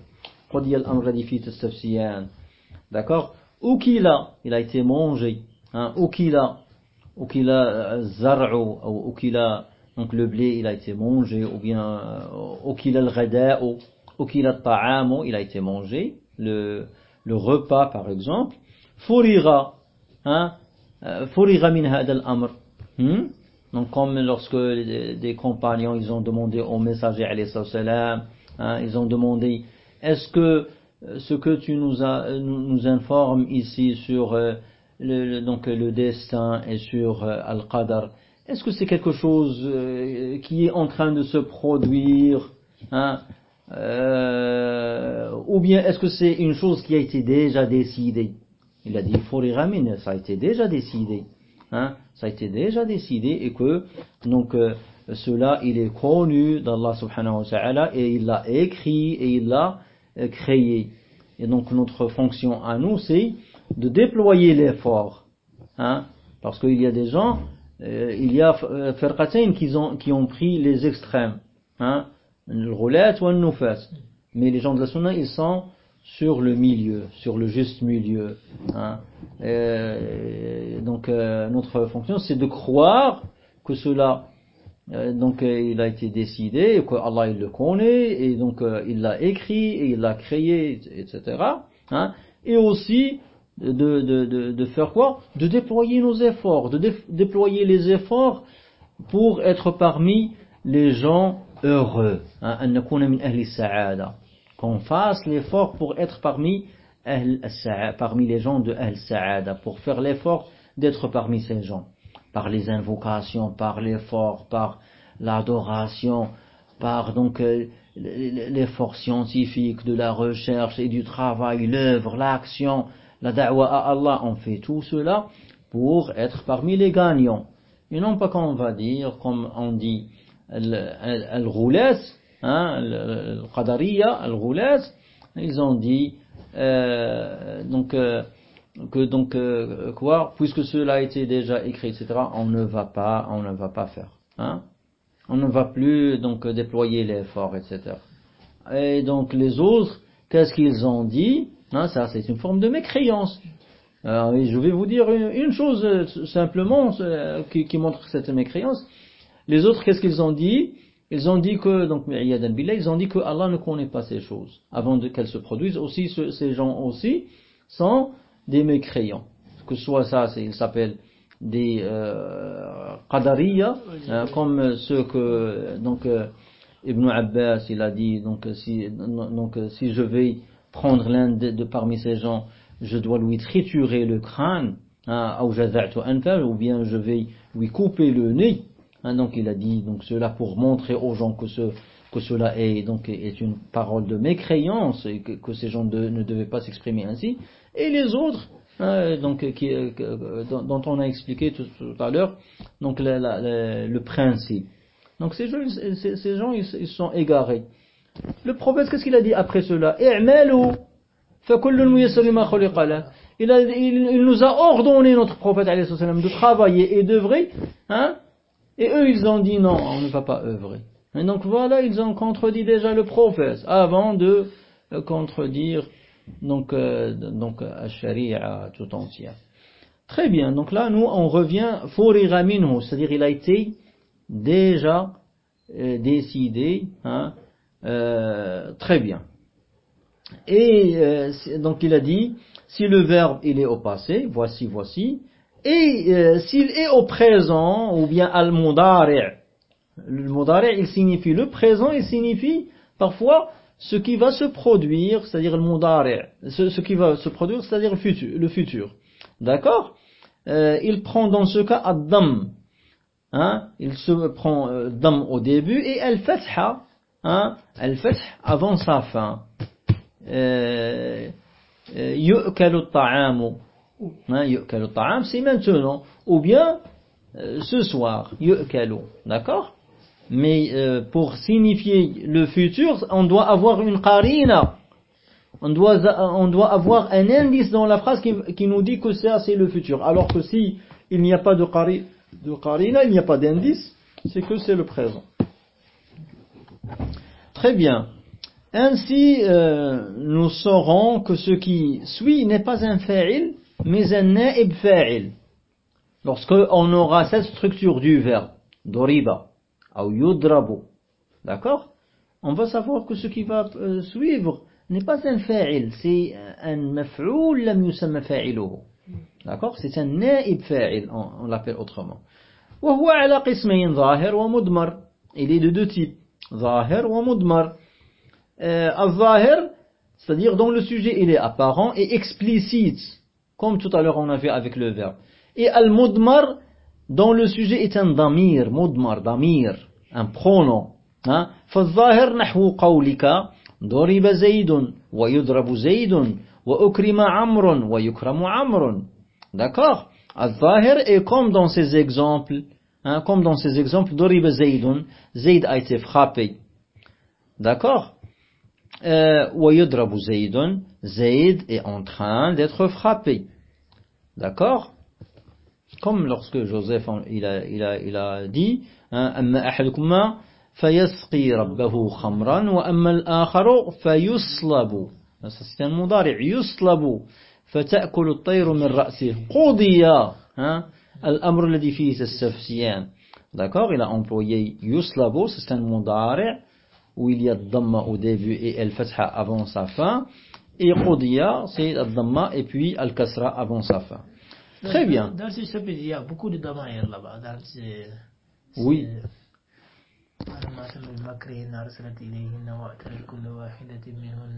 D'accord? Ou qu'il a, il a été mangé. Hein, ou qu'il a, ou qu'il a zar'u, ou qu'il a donc le blé il a été mangé, ou bien okil al ou okil al il a été mangé, le, le repas par exemple, furira, hein, furira min hada al-amr. Hmm? Donc comme lorsque des compagnons ils ont demandé au messager salam, hein, ils ont demandé est-ce que euh, ce que tu nous, as, nous, informes ici sur euh, le, donc le destin et sur euh, Al-Qadar, est-ce que c'est quelque chose qui est en train de se produire hein, ou bien est-ce que c'est une chose qui a été déjà décidée? Il a dit Furiramine, ça a été déjà décidé. Hein, ça a été déjà décidé et que donc cela il est connu d'Allah subhanahu wa ta'ala et il l'a écrit et il l'a créé. Et donc notre fonction à nous, c'est de déployer l'effort. Hein, parce qu'il y a des gens, euh, il y a euh, Ferqatain qui ont, qui ont pris les extrêmes. Hein, le roulette ou le. Mais les gens de la sunna, ils sont sur le milieu, sur le juste milieu. Hein. donc euh, notre fonction, c'est de croire que cela euh, donc euh, il a été décidé, que Allah le connaît, et donc euh, il l'a écrit, et il l'a créé, etc. Hein, et aussi de, de, de, de, faire quoi? De déployer nos efforts, de déployer les efforts pour être parmi les gens heureux. Hein, Qu'on fasse l'effort pour être parmi, parmi les gens de Al-Sa'ada, pour faire l'effort d'être parmi ces gens par les invocations, par l'effort, par l'adoration, par donc euh, l'effort scientifique de la recherche et du travail, l'œuvre, l'action, la da'wa à Allah, on fait tout cela pour être parmi les gagnants. Et non pas qu'on va dire, comme on dit, al-roulas, hein, al-qadariya, al-roulas, ils ont dit, euh, donc, euh, que donc euh, quoi, puisque cela a été déjà écrit, etc. On ne va pas, on ne va pas faire. Hein? On ne va plus donc déployer l'effort, etc. Et donc les autres, qu'est-ce qu'ils ont dit hein, Ça, c'est une forme de mécréance. Alors, je vais vous dire une, chose euh, simplement euh, qui, montre cette mécréance. Les autres, qu'est-ce qu'ils ont dit? Ils ont dit que donc ils ont dit que Allah ne connaît pas ces choses avant qu'elles se produisent. Aussi, ces gens aussi sont des mécréants. Que ce soit ça, il s'appelle des euh, qadariya, hein, comme ceux que donc euh, Ibn Abbas il a dit donc si donc si je vais prendre l'un de, parmi ces gens, je dois lui triturer le crâne, hein, ou bien je vais lui couper le nez. Hein, donc il a dit donc cela pour montrer aux gens que ce que cela est donc est une parole de mécréance et que, ces gens ne devaient pas s'exprimer ainsi. Et les autres, hein, donc qui, dont, on a expliqué tout, à l'heure, donc le principe. Donc ces gens, ces, gens ils, sont égarés. Le prophète, qu'est-ce qu'il a dit après cela? Il, a, il, nous a ordonné, notre prophète, de travailler et d'œuvrer, hein, et eux, ils ont dit non, on ne va pas œuvrer. Donc voilà, ils ont contredit déjà le prophète avant de euh, contredire donc euh, donc à sharia tout entière. Très bien, donc là nous on revient furira c'est-à-dire il a été déjà euh, décidé, hein, très bien. Et donc il a dit si le verbe il est au passé, voici voici, et s'il est au présent ou bien al mudari' Le modari, il signifie le présent, il signifie parfois ce qui va se produire, c'est-à-dire le modari, ce, ce, qui va se produire, c'est-à-dire le futur. Le futur. D'accord? Euh, Il prend dans ce cas ad-dam. Hein? Il se prend euh, dam au début et al-fatha, hein? Al-fath avant sa fin. Euh, euh yu'kalu ta'amu. Hein, yu'kalu ta'am, c'est maintenant. Ou bien, ce soir, yu'kalu. D'accord? Mais euh, pour signifier le futur, on doit avoir une qarina. On doit, avoir un indice dans la phrase qui, qui nous dit que ça c'est le futur. Alors que si il n'y a pas de, qari, de qarina, il n'y a pas d'indice, c'est que c'est le présent. Très bien. Ainsi, euh, nous saurons que ce qui suit n'est pas un fa'il, mais un na'ib fa'il. Lorsqu'on aura cette structure du verbe, doriba, ou yudrabu. D'accord On va savoir que ce qui va euh, suivre n'est pas un fa'il, c'est un maf'oul lam yusamma fa'iluhu. D'accord C'est un naib fa'il, on, on l'appelle autrement. وهو على قسمين ظاهر ومدمر. Il est de deux types, ظاهر ومدمر. Euh, al-zahir, c'est-à-dire dont le sujet il est apparent et explicite, comme tout à l'heure on a vu avec le verbe. Et al-mudmar, dont le sujet est un damir, mudmar, damir, un pronom. Hein? فالظاهر نحو قولك ضرب زيد ويضرب زيد وأكرم عمرو ويكرم عمرو D'accord Al-Zahir est comme dans ces exemples, hein, comme dans ces exemples, Doriba Zaydun, Zayd a été frappé. D'accord ويضرب زيد Zayd est en train d'être frappé. D'accord Comme lorsque Joseph il a, il a, il a dit أما أحدكما فيسقي ربه خمرا وأما الآخر فيصلب c'est un مضارع يصلب فتأكل الطير من رأسه قضي الأمر الذي فيه السفسيان D'accord Il a employé yuslabo, c'est un mudari' où il y a dhamma au début et al-fatha avant sa fin. Et qudiya, c'est al-dhamma et puis al-kasra avant sa fin. Très bien. Dans ce chapitre, il y a beaucoup de dhammaïr là-bas. Dans ces, Oui.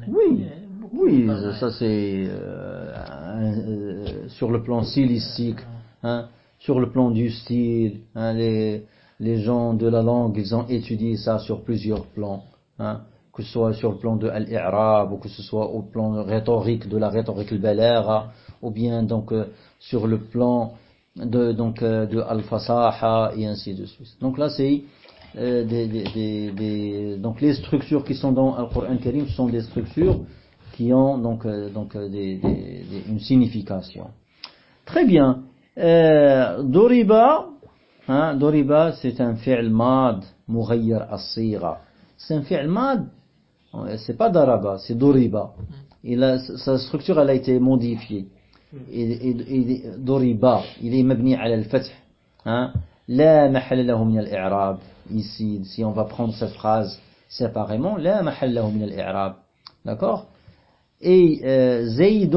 Oui, oui, ça c'est euh, euh, sur le plan stylistique, hein, sur le plan du style. Hein, les, les gens de la langue, ils ont étudié ça sur plusieurs plans. Hein, que ce soit sur le plan de al-i'rab ou que ce soit au plan rhétorique de la rhétorique al ou bien donc euh, sur le plan de donc de al-fasaha et ainsi de suite. Donc là c'est euh, des, des, des, donc les structures qui sont dans Coran Karim sont des structures qui ont donc, euh, donc euh, une signification. Très bien. Euh, Doriba, hein, Doriba c'est un fi'l mad, mughayyar as C'est un fi'l mad, c'est pas daraba, c'est Doriba. Et là, sa structure elle a été modifiée. ضرب إذا مبني على الفتح لا محل له من الإعراب. Ici, si on va prendre cette phrase séparément, لا محل له من الإعراب. D'accord? Et euh, زيد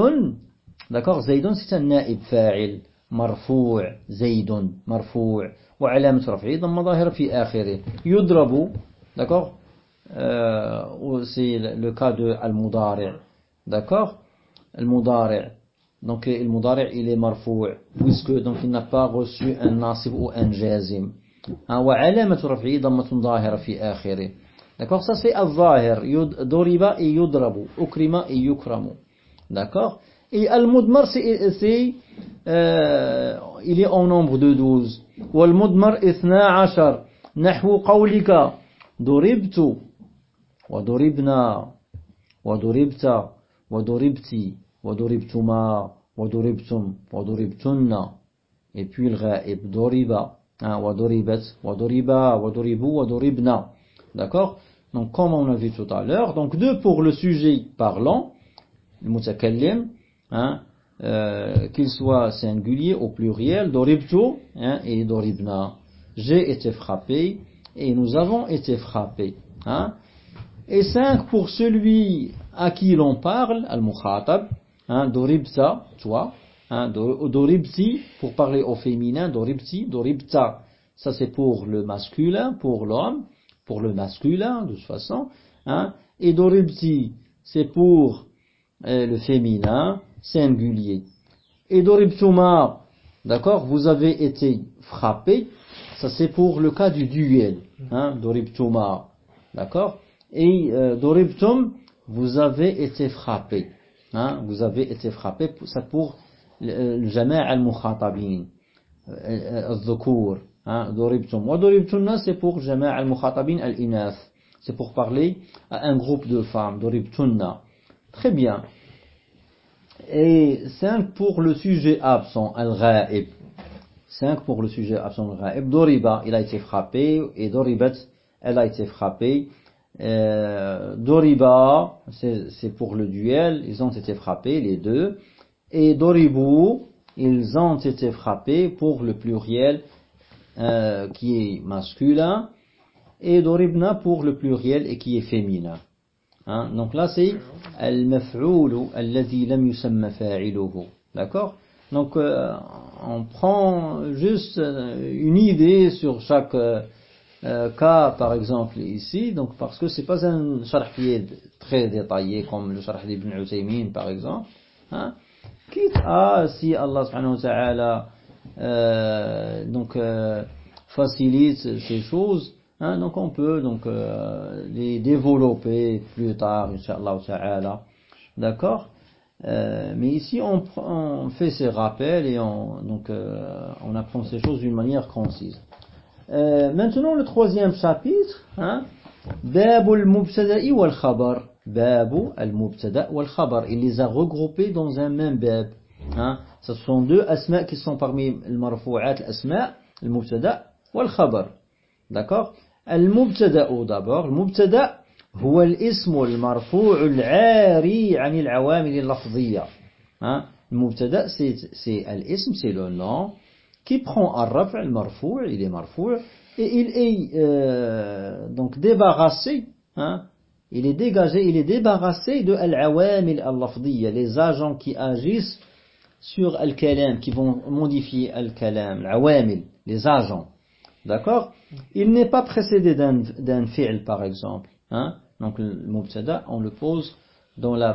d'accord, زيد c'est un نائب فاعل مرفوع زيد مرفوع وعلامة رفع ضم ظاهرة في آخره يضرب d'accord? Euh, c'est le cas de المضارع d'accord? المضارع donc le mudari' il est marfou' puisque donc il n'a pas reçu un nasib ou un jazim وعلامة رفعه ضمة ظاهرة في آخره D'accord Ça c'est al-zahir. Doriba et yudrabu. Ukrima et yukramu. D'accord Et al-mudmar c'est euh, il est en nombre de 12. والمدمر 12 نحو قولك ضربت وضربنا وضربت وضربتي وضربتما وضربتم وضربتن et puis le ghaib ضرب D'accord Donc, comme on a vu tout à l'heure, donc deux pour le sujet parlant, le mutakallim, hein, euh, qu'il soit singulier ou pluriel, doribtu hein, et doribna. J'ai été frappé et nous avons été frappés. Hein. Et cinq pour celui à qui l'on parle, al-mukhatab, hein, doribta, toi, Hein, doribti, pour parler au féminin, doribti, doribta. Ça c'est pour le masculin, pour l'homme, pour le masculin de toute façon. Hein. Et doribti, c'est pour euh, le féminin, singulier. Et doribtuma, d'accord, vous avez été frappé, ça c'est pour le cas du duel. Hein, doribtuma, d'accord. Et euh, doribtum, vous avez été frappé. Hein, vous avez été frappé pour ça pour euh, le jama' al-mukhatabin euh, al-dhukur hein, doribtum. Wa doribtunna c'est pour jama' al-mukhatabin al-inath c'est pour parler à un groupe de femmes doribtunna très bien. Et 5 pour le sujet absent al-ghaib. 5 pour le sujet absent al-ghaib. Doriba il a été frappé et doribat elle a été frappée. Doriba, c'est pour le duel, ils ont été frappés les deux et Doribu, ils ont été frappés pour le pluriel euh, qui est masculin. et doribna pour le pluriel et qui est féminin. Hein? Donc là c'est al-maf'oul alladhi lam yusamma fa'iluhu. D'accord? Donc euh, on prend juste euh, une idée sur chaque euh, euh, cas par exemple ici, donc parce que c'est pas un sharh très détaillé comme le sharh d'Ibn Uthaymin par exemple. Hein? Quitte à si Allah subhanahu wa euh, donc euh, facilite ces choses, hein, donc on peut donc euh, les développer plus tard, inshallah ta'ala. D'accord? Mais ici on, on fait ces rappels et on donc on apprend ces choses d'une manière concise. Euh, maintenant le troisième chapitre, hein, باب المبتدأ والخبر باب المبتدأ والخبر il les a regroupés dans un même bab hein. ce sont deux asma qui sont parmi المرفوعات الأسماء المبتدأ والخبر d'accord المبتدأ d'abord المبتدأ هو الاسم المرفوع العاري عن العوامل اللفظية hein. c'est c'est الاسم c'est le nom qui prend Arraf al marfou il est marfou et il est euh, donc débarrassé, hein. il est dégagé, il est débarrassé de al-awamil al-lafdiyya, les agents qui agissent sur al-kalam, qui vont modifier al-kalam, al-awamil, les agents. D'accord? Il n'est pas précédé d'un fi'l par exemple. Hein. Donc le mubtada, on le pose euh,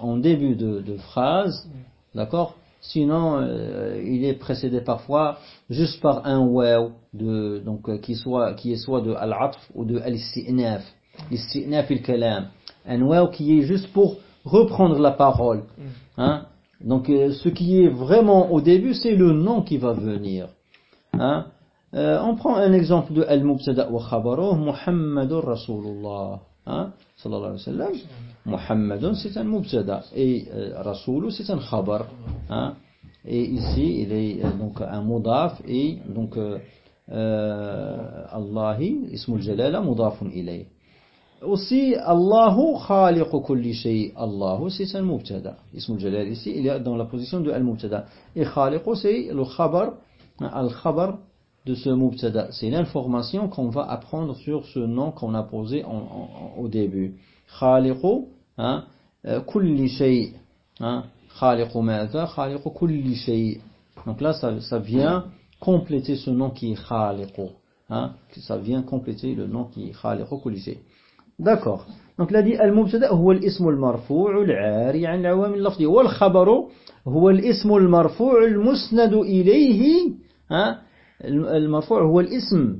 en début de phrase, d'accord? Sinon, euh, il est précédé parfois juste par un waw de donc euh, qui soit qui est soit de al-atf ou de al-istinaf. L'istinaf il-kalam. Un waw qui est juste pour reprendre la parole. Hein? Donc euh, ce qui est vraiment au début, c'est le nom qui va venir. Hein? On prend un exemple de al-mubtada wa khabaruh Muhammadur Rasulullah. صلى الله عليه وسلم. محمد ستن مبتدا أي رسول ستن خبر. ها؟ أي سي إلى دونك donc un mudaf et الله اسم الجلالة مضاف إليه. وسي الله خالق كل شيء الله ستن مبتدا اسم الجلالة سي إلى est dans la position de al خالق سي الخبر. الخبر de ce mubtada. C'est l'information qu'on va apprendre sur ce nom qu'on a posé en, en, en, au début. Khaliqu hein, euh, kulli shay. Hein, khaliqu ma'za, khaliqu kulli shay. Donc là, ça, ça, vient compléter ce nom qui est khaliqu. Hein, ça vient compléter le nom qui est khaliqu kulli shay. D'accord. Donc là dit al-mubtada huwa al-ism al-marfu' al-'ari 'an al-'awamil lafzi wal khabaru huwa al-ism al-marfu' al-musnad ilayhi hein المرفوع هو الاسم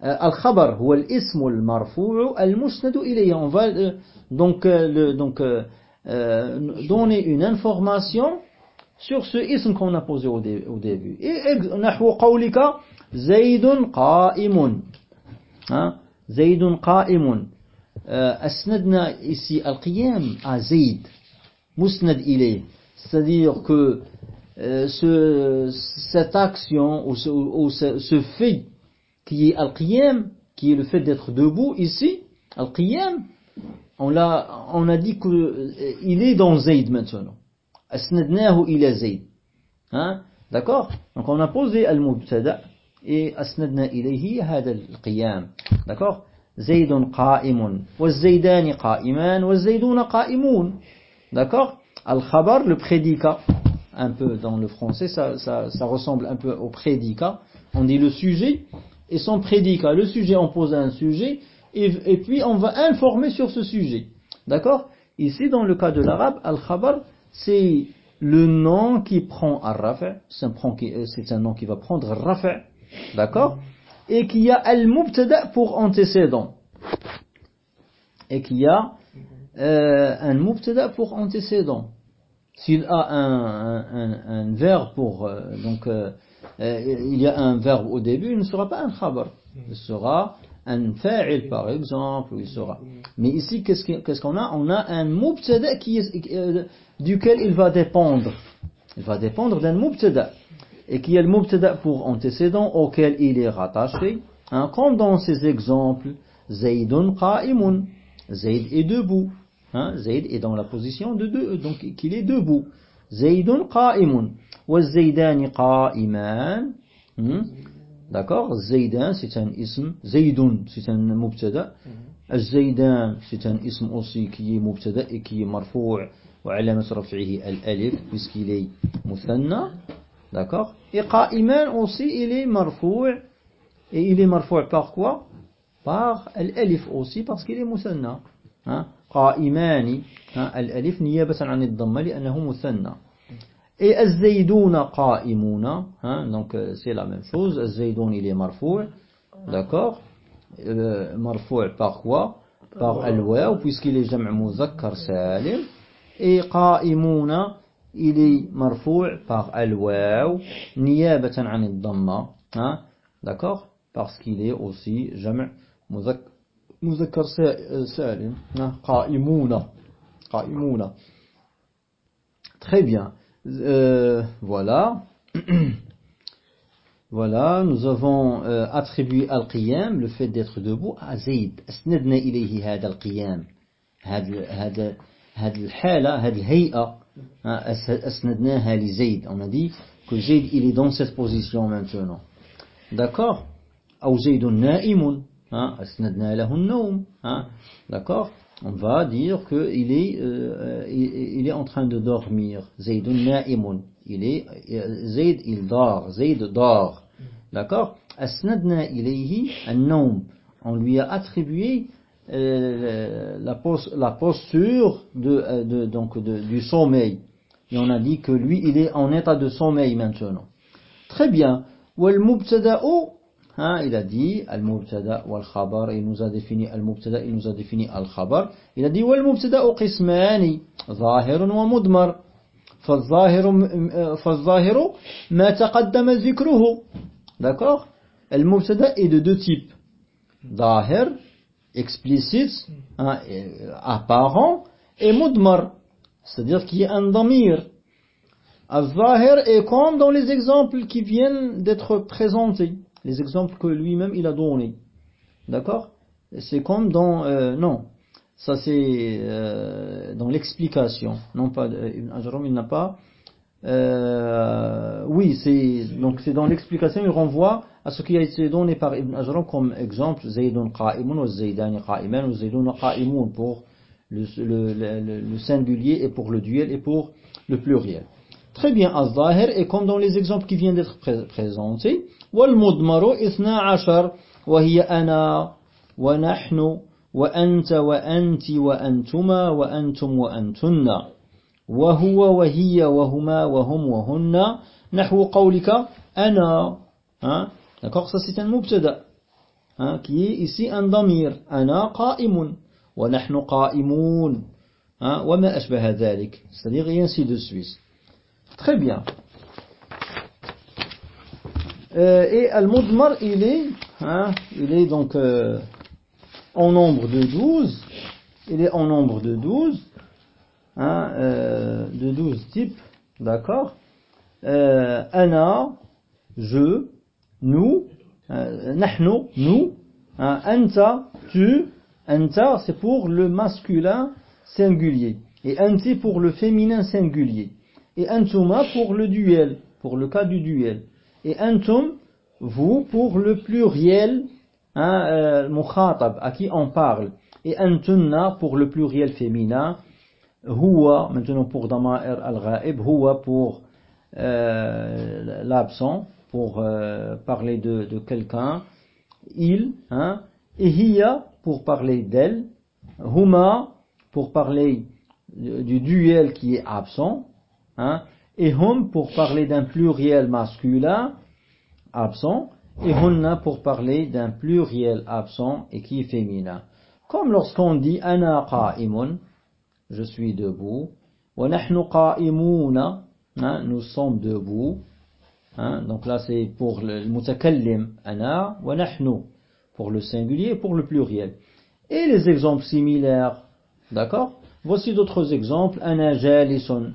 Euh, Al-Khabar, هو الاسم المرفوع المسند إليه. On va euh, donc, euh, le, donc euh, euh, donner une information sur ce ism qu'on a posé au, dé- au début. Et ex- نحو قولك زيد قائم. Hein? زيد قائم. Euh, أسندنا ici القيام à زيد. مسند إليه. C'est-à-dire que euh, ce, cette action ou ce, ou ce, ce fait qui est al-qiyam, qui est le fait d'être debout ici, al-qiyam, on l'a, on a dit que euh, il est dans Zayd maintenant. Asnadnahu ila Zayd. Hein? D'accord? Donc on a posé al-mubtada et asnadna ilayhi hada al-qiyam. D'accord? زيد قائم والزيدان قائمان والزيدون قائمون D'accord Al-khabar, le prédicat, un peu dans le français, ça, ressemble un peu au prédicat. On dit le sujet et son prédicat. Le sujet, on pose un sujet et, puis on va informer sur ce sujet. D'accord? Ici, dans le cas de l'arabe, al-khabar, c'est le nom qui prend al-rafa, euh, c'est un nom qui va prendre rafa, d'accord? Et qui a al-mubtada pour antécédent. Et qui a euh, un mubtada pour antécédent. S'il a un, un, un, verbe pour euh, donc euh, euh, il y a un verbe au début, il ne sera pas un khabar. Il sera un fa'il par exemple, il sera. Mais ici qu'est-ce que- qu'est-ce qu'on a? On a un mubtada duquel il va dépendre. Il va dépendre d'un mubtada et qui est le mubtada pour antécédent auquel il est rattaché. Hein, comme dans ces exemples, Zaydun qa'imun. Zayd est debout. Hein, Zayd est dans la position de deux, donc qu'il est debout. Zaydun qa'imun. والزيدان قائمان. Hmm? D'accord Zaydan, c'est un ism. Zaydun, c'est un mubtada. الزيدان c'est un ism aussi qui est mubtada et qui est marfou' وعلامة رفعه الألف puisqu'il est muthanna d'accord et qa'iman aussi il est marfou' et il est marfou' par quoi par الألف aussi parce qu'il est muthanna قائمان الألف نيابة عن الضمة لأنه مثنى. اي الزيدون قائمون ها دونك سي لا ميم شوز الزيدون الي مرفوع. داكوغ euh، مرفوع باغ كوا باغ الواو بويسكي لي جمع مذكر سالم اي قائمون الي مرفوع باغ الواو نيابة عن الضمة. ها داكوغ باغسكي لي اوسي جمع مذكر مذكر سالم قائمون قائمون très bien euh, voilà voilà nous avons euh, attribué al-qiyam le fait d'être debout à Zayd أسندنا إليه هذا القيام هذا هذا هذه الحالة هذه الهيئة أسندناها لزيد on a dit que Zayd il est dans cette position maintenant d'accord أو زيد نائم Hein, hein, D'accord? On va dire qu'il est, euh, il, il, est en train de dormir. Zaydun na'imun. Il est, euh, Zayd, il dort. Zayd dort. D'accord? Asnadna ilayhi an On lui a attribué euh, la, pos la, posture de, euh, de, donc de, du sommeil. Et on a dit que lui, il est en état de sommeil maintenant. Très bien. Wal mubtada'u Hein, il a dit al-mubtada wal-khabar, il nous a défini al-mubtada, il nous a défini al-khabar. Il a dit wal-mubtada qismani, ظاهر ومضمر. فالظاهر فالظاهر ما تقدم ذكره. D'accord Al-mubtada est de deux types. ظاهر, explicite, hein, apparent, et mudmar, c'est-à-dire qui est un damir. Al-zahir est comme dans les exemples qui viennent d'être présentés les exemples que lui-même il a donnés. D'accord? C'est comme dans... Euh, non, ça c'est euh, dans l'explication. Non pas... Euh, Ibn Ajram, il n'a pas... Oui, c'est donc c'est dans l'explication, il renvoie à ce qui a été donné par Ibn Ajram comme exemple Zaydun qa'imun ou Zaydani qa'iman ou Zaydun qa'imun pour le, singulier et pour le duel et pour le pluriel. Très bien, al-zahir et comme dans les exemples qui viennent d'être présentés, والمضمر اثنا عشر وهي أنا ونحن وأنت وأنت وأنتما وأنتم وأنتن. وهو وهي وهما وهم وهن. نحو قولك أنا hein, qui est ici un damir. أنا قائم ونحن قائمون وما أشبه ذلك c'est-à-dire ainsi de suite. Très bien. Euh, et Al-Mudmar, il est, hein, il est donc euh, en nombre de 12. Il est en nombre de 12. Hein, euh, de 12 types. D'accord? Ana, je, nous, nahnu, nous, hein, anta, tu, anta, c'est pour le masculin singulier. Et anti pour le féminin singulier. Et antuma pour le duel, pour le cas du duel et antum, vous, pour le pluriel, hein, euh, mukhatab, à qui on parle. Et antunna pour le pluriel féminin. Huwa, maintenant pour dama'ir al-ghaib, huwa pour euh, l'absent, pour euh, parler de, de quelqu'un. Il, hein, et hiya pour parler d'elle. Huma pour parler du duel qui est absent. Hein, et hum pour parler d'un pluriel masculin absent, et hunna pour parler d'un pluriel absent et qui est féminin. Comme lorsqu'on dit ana qa'imun, je suis debout, wa nahnu qa'imuna, hein, nous sommes debout. Hein, donc là c'est pour le mutakallim ana wa nahnu pour le singulier et pour le pluriel. Et les exemples similaires, d'accord? Voici d'autres exemples. Ana jalisun,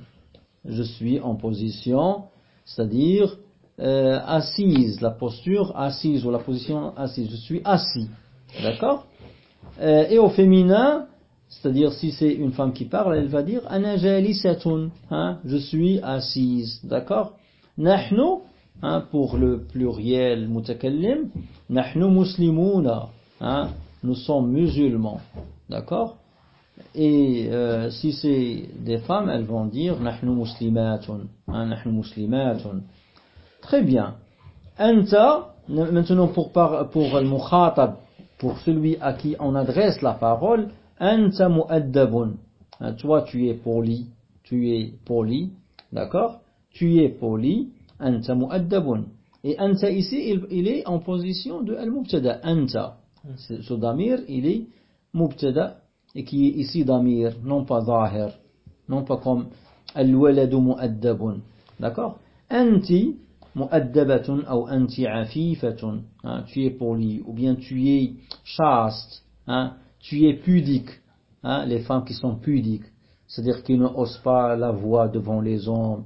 je suis en position, c'est-à-dire euh, assise, la posture assise ou la position assise. Je suis assis. D'accord? Euh, Et au féminin, c'est-à-dire si c'est une femme qui parle, elle va dire hein, je suis assise. D'accord? Nahnu, hein, pour le pluriel mutakallim, nahnu muslimuna, hein, nous sommes musulmans, d'accord? Et euh, si c'est des femmes, elles vont dire nahnu muslimatun, hein, nahnu muslimatun. Très bien. Anta, maintenant pour, pour le mukhatab, pour celui à qui on adresse la parole, anta mu'addabun. Hein, toi, tu es poli, tu es poli, d'accord? Tu es poli, anta mu'addabun. Et anta ici, il, est en position de al-mubtada, anta. Ce damir, il est mubtada, et qui est ici damir, non pas zahir, non pas comme al-waladu mu'addabun. D'accord? Anti, mu'addabatun ou anti afifatun. Hein, tu es poli, ou bien tu es chaste, hein, tu es pudique. Hein, les femmes qui sont pudiques, c'est-à-dire qui ne osent pas la voix devant les hommes,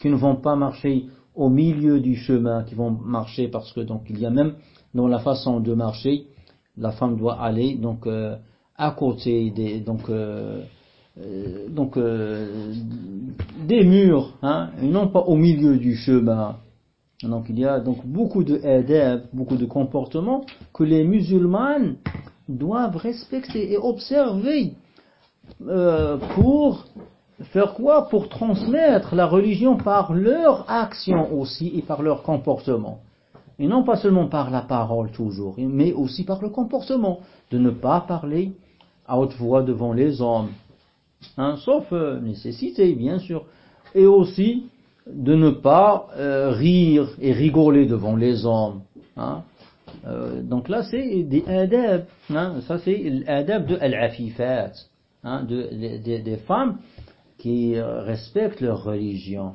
qui ne vont pas marcher au milieu du chemin, qui vont marcher parce que donc il y a même dans la façon de marcher, la femme doit aller donc euh, à côté des donc euh, euh, donc des murs, hein, et non pas au milieu du chemin. Donc il y a donc beaucoup de adab, beaucoup de comportements que les musulmanes doivent respecter et observer euh, pour faire quoi? Pour transmettre la religion par leur action aussi et par leur comportement. Et non pas seulement par la parole toujours, mais aussi par le comportement. De ne pas parler à haute voix devant les hommes. Hein, sauf euh, nécessité, bien sûr. Et aussi de ne pas euh, rire et rigoler devant les hommes. Hein. Euh, donc là, c'est des adab. Hein, ça, c'est l'adab de al-afifat, de, des femmes qui respectent leur religion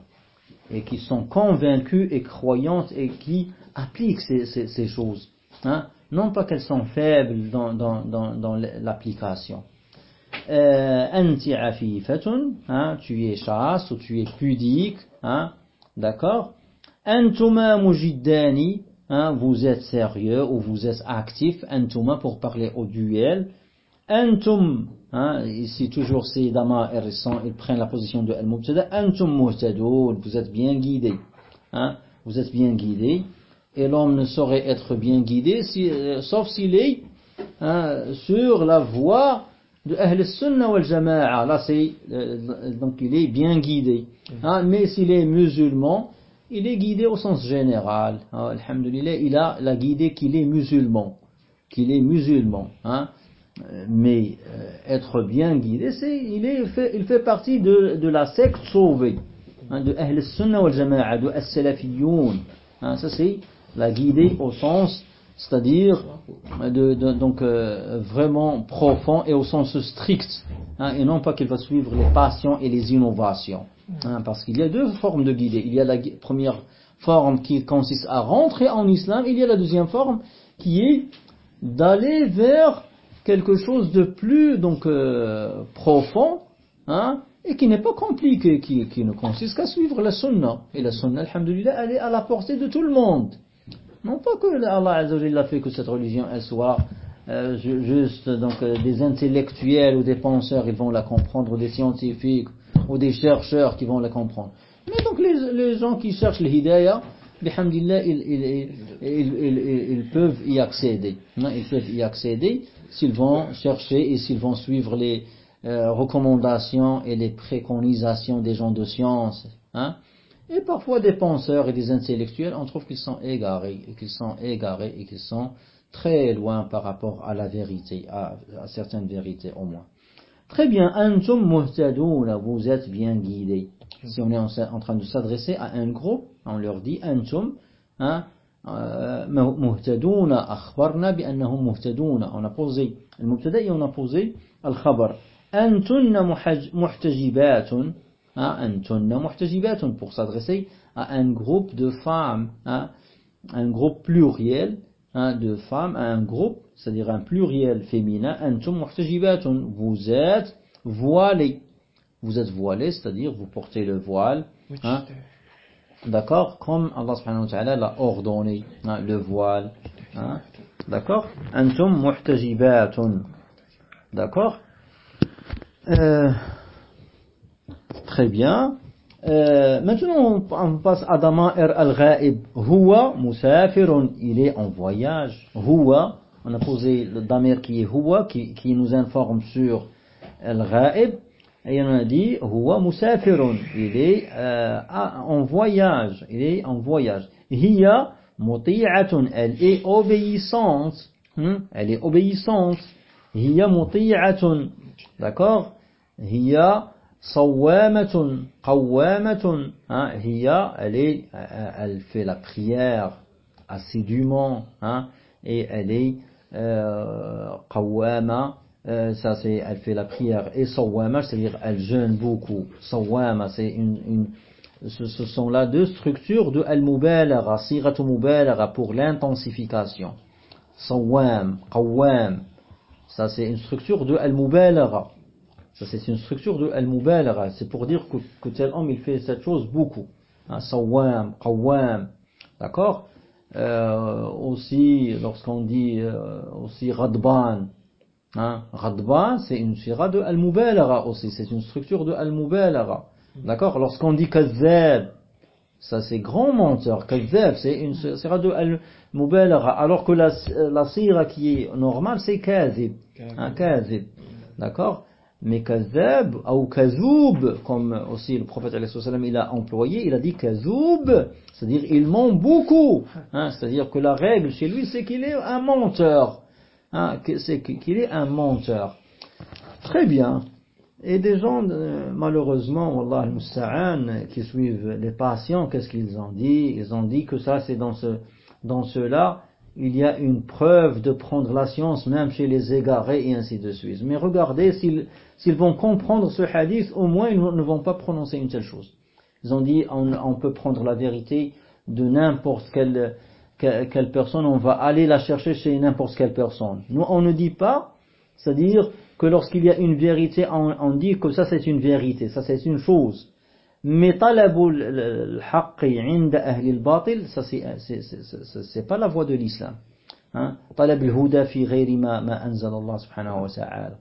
et qui sont convaincues et croyantes et qui appliquent ces, choses. Non pas qu'elles sont faibles dans, dans, dans, dans l'application. Euh, hein, tu es chaste ou tu es pudique, hein, d'accord? Antuma mujiddani, Hein, vous êtes sérieux ou vous êtes actif, antuma pour parler au duel. Antum, hein, ici toujours c'est dama et récent, ils la position de al-mubtada. Antum muhtadoun, vous êtes bien guidé. Vous êtes bien guidé. Et l'homme ne saurait être bien guidé euh, sauf s'il est hein, sur la voie de Ahl Sunnah wal Jama'a. Là, c'est, euh, donc il est bien guidé. Hein, mais s'il est musulman, il est guidé au sens général. Hein, il a la guidée qu'il est musulman. Qu'il est musulman. Hein. Mais euh, être bien guidé, il, fait, partie de, la secte sauvée. De Ahl Sunnah wal Jama'a, de As-Salafiyoun. Ça c'est la guidée au sens, c'est-à-dire donc euh, vraiment profond et au sens strict. Hein, et non pas qu'il va suivre les passions et les innovations. Hein, parce qu'il y a deux formes de guider. Il y a la première forme qui consiste à rentrer en islam, il y a la deuxième forme qui est d'aller vers quelque chose de plus donc euh, profond hein, et qui n'est pas compliqué, qui, qui ne consiste qu'à suivre la sunna. Et la sunna, alhamdulillah, elle est à la portée de tout le monde. Non pas que Allah a fait que cette religion elle soit euh, juste donc euh, des intellectuels ou des penseurs, ils vont la comprendre, ou des scientifiques ou des chercheurs qui vont la comprendre. Mais donc les, les gens qui cherchent le hidayah, bihamdillah, ils, ils, ils, ils, peuvent y accéder. Ils peuvent y accéder s'ils vont chercher et s'ils vont suivre les euh, recommandations et les préconisations des gens de science. Hein. Et parfois des penseurs et des intellectuels, on trouve qu'ils sont égarés, qu'ils sont égarés et qu'ils sont très loin par rapport à la vérité, à, certaines vérités au moins. Très bien, antum muhtadouna, vous êtes bien guidés. Si on est en, train de s'adresser à un groupe, on leur dit antum, hein, muhtadouna, akhbarna bi muhtadouna. On a posé le mubtada et on a posé al-khabar. Antunna muhtajibatun, hein, antunna muhtajibatun, pour s'adresser à un groupe de femmes, hein, un groupe pluriel, hein, de femmes à un groupe, c'est-à-dire un pluriel féminin, antum muhtajibatun, vous êtes voilés. Vous êtes voilés, c'est-à-dire vous portez le voile. Hein, D'accord? Comme Allah subhanahu wa ta'ala l'a ordonné, hein, le voile. Hein, D'accord? Antum muhtajibatun. D'accord? Euh, Très bien. Euh, maintenant, on passe à Dama'ir al-Ghaib. Huwa musafirun, il est en voyage. Huwa, on a posé le Damir qui est Huwa, qui, qui nous informe sur al-Ghaib. Et on a dit Huwa musafirun, il est euh, en voyage. Il est en voyage. Hiya muti'atun, elle est obéissante. Hmm? Elle est obéissante. Hiya muti'atun. D'accord? Hiya Sawamatun, qawwamatun, hein, hiya, elle est, elle fait la prière assidûment, hein, et elle est euh, euh, ça c'est, elle fait la prière et sawwama, c'est-à-dire elle jeûne beaucoup. Sawwama, c'est une, une ce, ce, sont là deux structures de al-mubalagha, siratu mubalagha pour l'intensification. Sawwam, qawwam, ça c'est une structure de al-mubalagha. Ça, c'est une structure de al-mubalagha. C'est pour dire que, que, tel homme, il fait cette chose beaucoup. Hein, sawam, qawwam. D'accord? Euh, Aussi, lorsqu'on dit euh, aussi radban. Hein, radban, c'est une sira de al-mubalagha aussi. C'est une structure de al-mubalagha. D'accord? Lorsqu'on dit kazzab, ça c'est grand menteur. Kazzab, c'est une sira de al-mubalagha. Alors que la, la sira qui est normale, c'est kazib. Hein, kazib. D'accord? Mais kazab ou kazoub, comme aussi le prophète il a employé, il a dit kazoub, c'est-à-dire il ment beaucoup. Hein, c'est-à-dire que la règle chez lui, c'est qu'il est un menteur. Hein, c'est qu'il est un menteur. Très bien. Et des gens, euh, malheureusement, Wallah al qui suivent les patients, qu'est-ce qu'ils ont dit? Ils ont dit que ça, c'est dans ce, dans cela, il y a une preuve de prendre la science même chez les égarés et ainsi de suite. Mais regardez, s'ils vont comprendre ce hadith, au moins ils ne vont pas prononcer une telle chose. Ils ont dit on, peut prendre la vérité de n'importe quelle, quelle, personne, on va aller la chercher chez n'importe quelle personne. Nous, on ne dit pas, c'est-à-dire que lorsqu'il y a une vérité, on, on dit que ça c'est une vérité, ça c'est une chose. Mais talabul al-haqqi inda ahli al-batil, ça c'est pas la voie de l'islam. Hein? Talab al-huda fi ghayri ma, anzal Allah subhanahu wa ta'ala.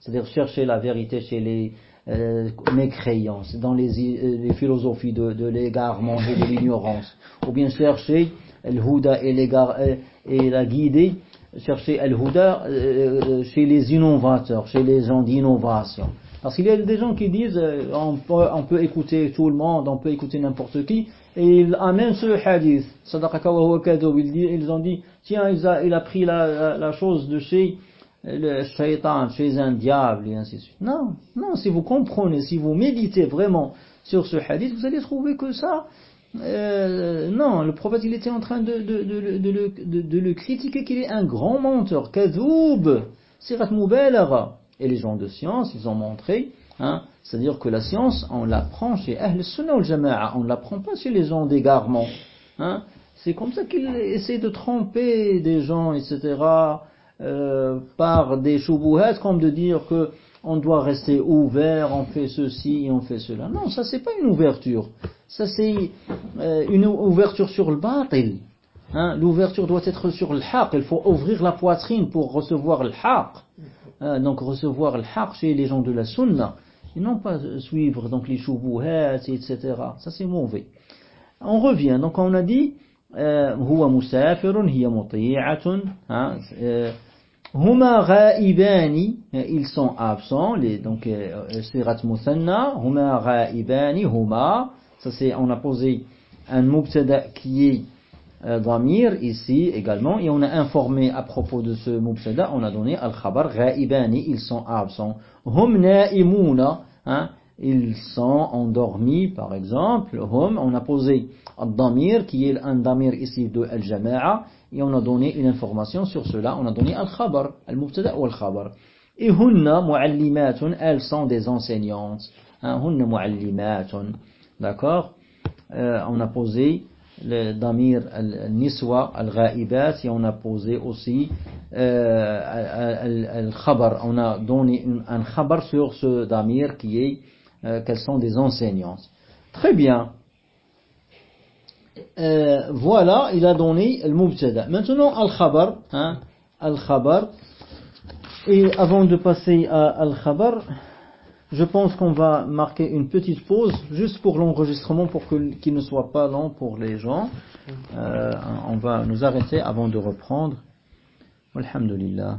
C'est-à-dire chercher la vérité chez les euh, mécréants, dans les, euh, les philosophies de, de l'égarement et de l'ignorance. Ou bien chercher al-huda et, euh, et la guider, chercher al-huda euh, chez les innovateurs, chez les gens d'innovation. Parce qu'il y a des gens qui disent euh, on, peut, écouter tout le monde, on peut écouter n'importe qui, et ils amènent ce hadith. Ils ont dit, tiens, il a, pris la, chose de chez le shaitan, chez un diable, et ainsi de suite. Non, non, si vous comprenez, si vous méditez vraiment sur ce hadith, vous allez trouver que ça, euh, non, le prophète il était en train de le critiquer qu'il est un grand menteur, kadoub, sirat mubalagha. Et les gens de science, ils ont montré, hein, c'est-à-dire que la science, on l'apprend chez Ahl Sunnah al Jama'a, on ne l'apprend pas chez les gens d'égarement. Hein. C'est comme ça qu'ils essaient de tromper des gens, etc., euh, par des choubouhats, comme de dire que on doit rester ouvert, on fait ceci on fait cela. Non, ça c'est pas une ouverture. Ça c'est euh, une ouverture sur le batil. Hein. L'ouverture doit être sur le haq. Il faut ouvrir la poitrine pour recevoir le haq. Hein, donc recevoir le haq chez les gens de la sunna, et non pas suivre donc les shubuhat, etc. Ça c'est mauvais. On revient, donc on a dit, هو مسافر هي مطيعة هما غائبان ils sont absents les, donc sirat muthanna huma ghaibani huma ça c'est on a posé un mubtada qui est euh, Damir ici également et on a informé à propos de ce mubtada, on a donné al-khabar ghaibani, ils sont absents. Hum naimuna, hein, ils sont endormis par exemple. Hum, on a posé al-damir qui est un damir ici de al-jama'a et on a donné une information sur cela, on a donné al-khabar, al-mubtada ou al-khabar. Et hunna muallimatun, elles sont des enseignantes. Hein, hunna muallimatun. D'accord euh, On a posé le damir al-niswa, al-ghaibat, et on a posé aussi euh, al-khabar. On a donné un khabar sur ce damir qui est euh, quelles sont des enseignantes. Très bien. Euh, voilà, il a donné le mubtada. Maintenant, al-khabar, hein, al-khabar. Et avant de passer à al-khabar, je pense qu'on va marquer une petite pause juste pour l'enregistrement pour qu'il ne soit pas lent pour les gens. Euh, on va nous arrêter avant de reprendre. Alhamdulillah.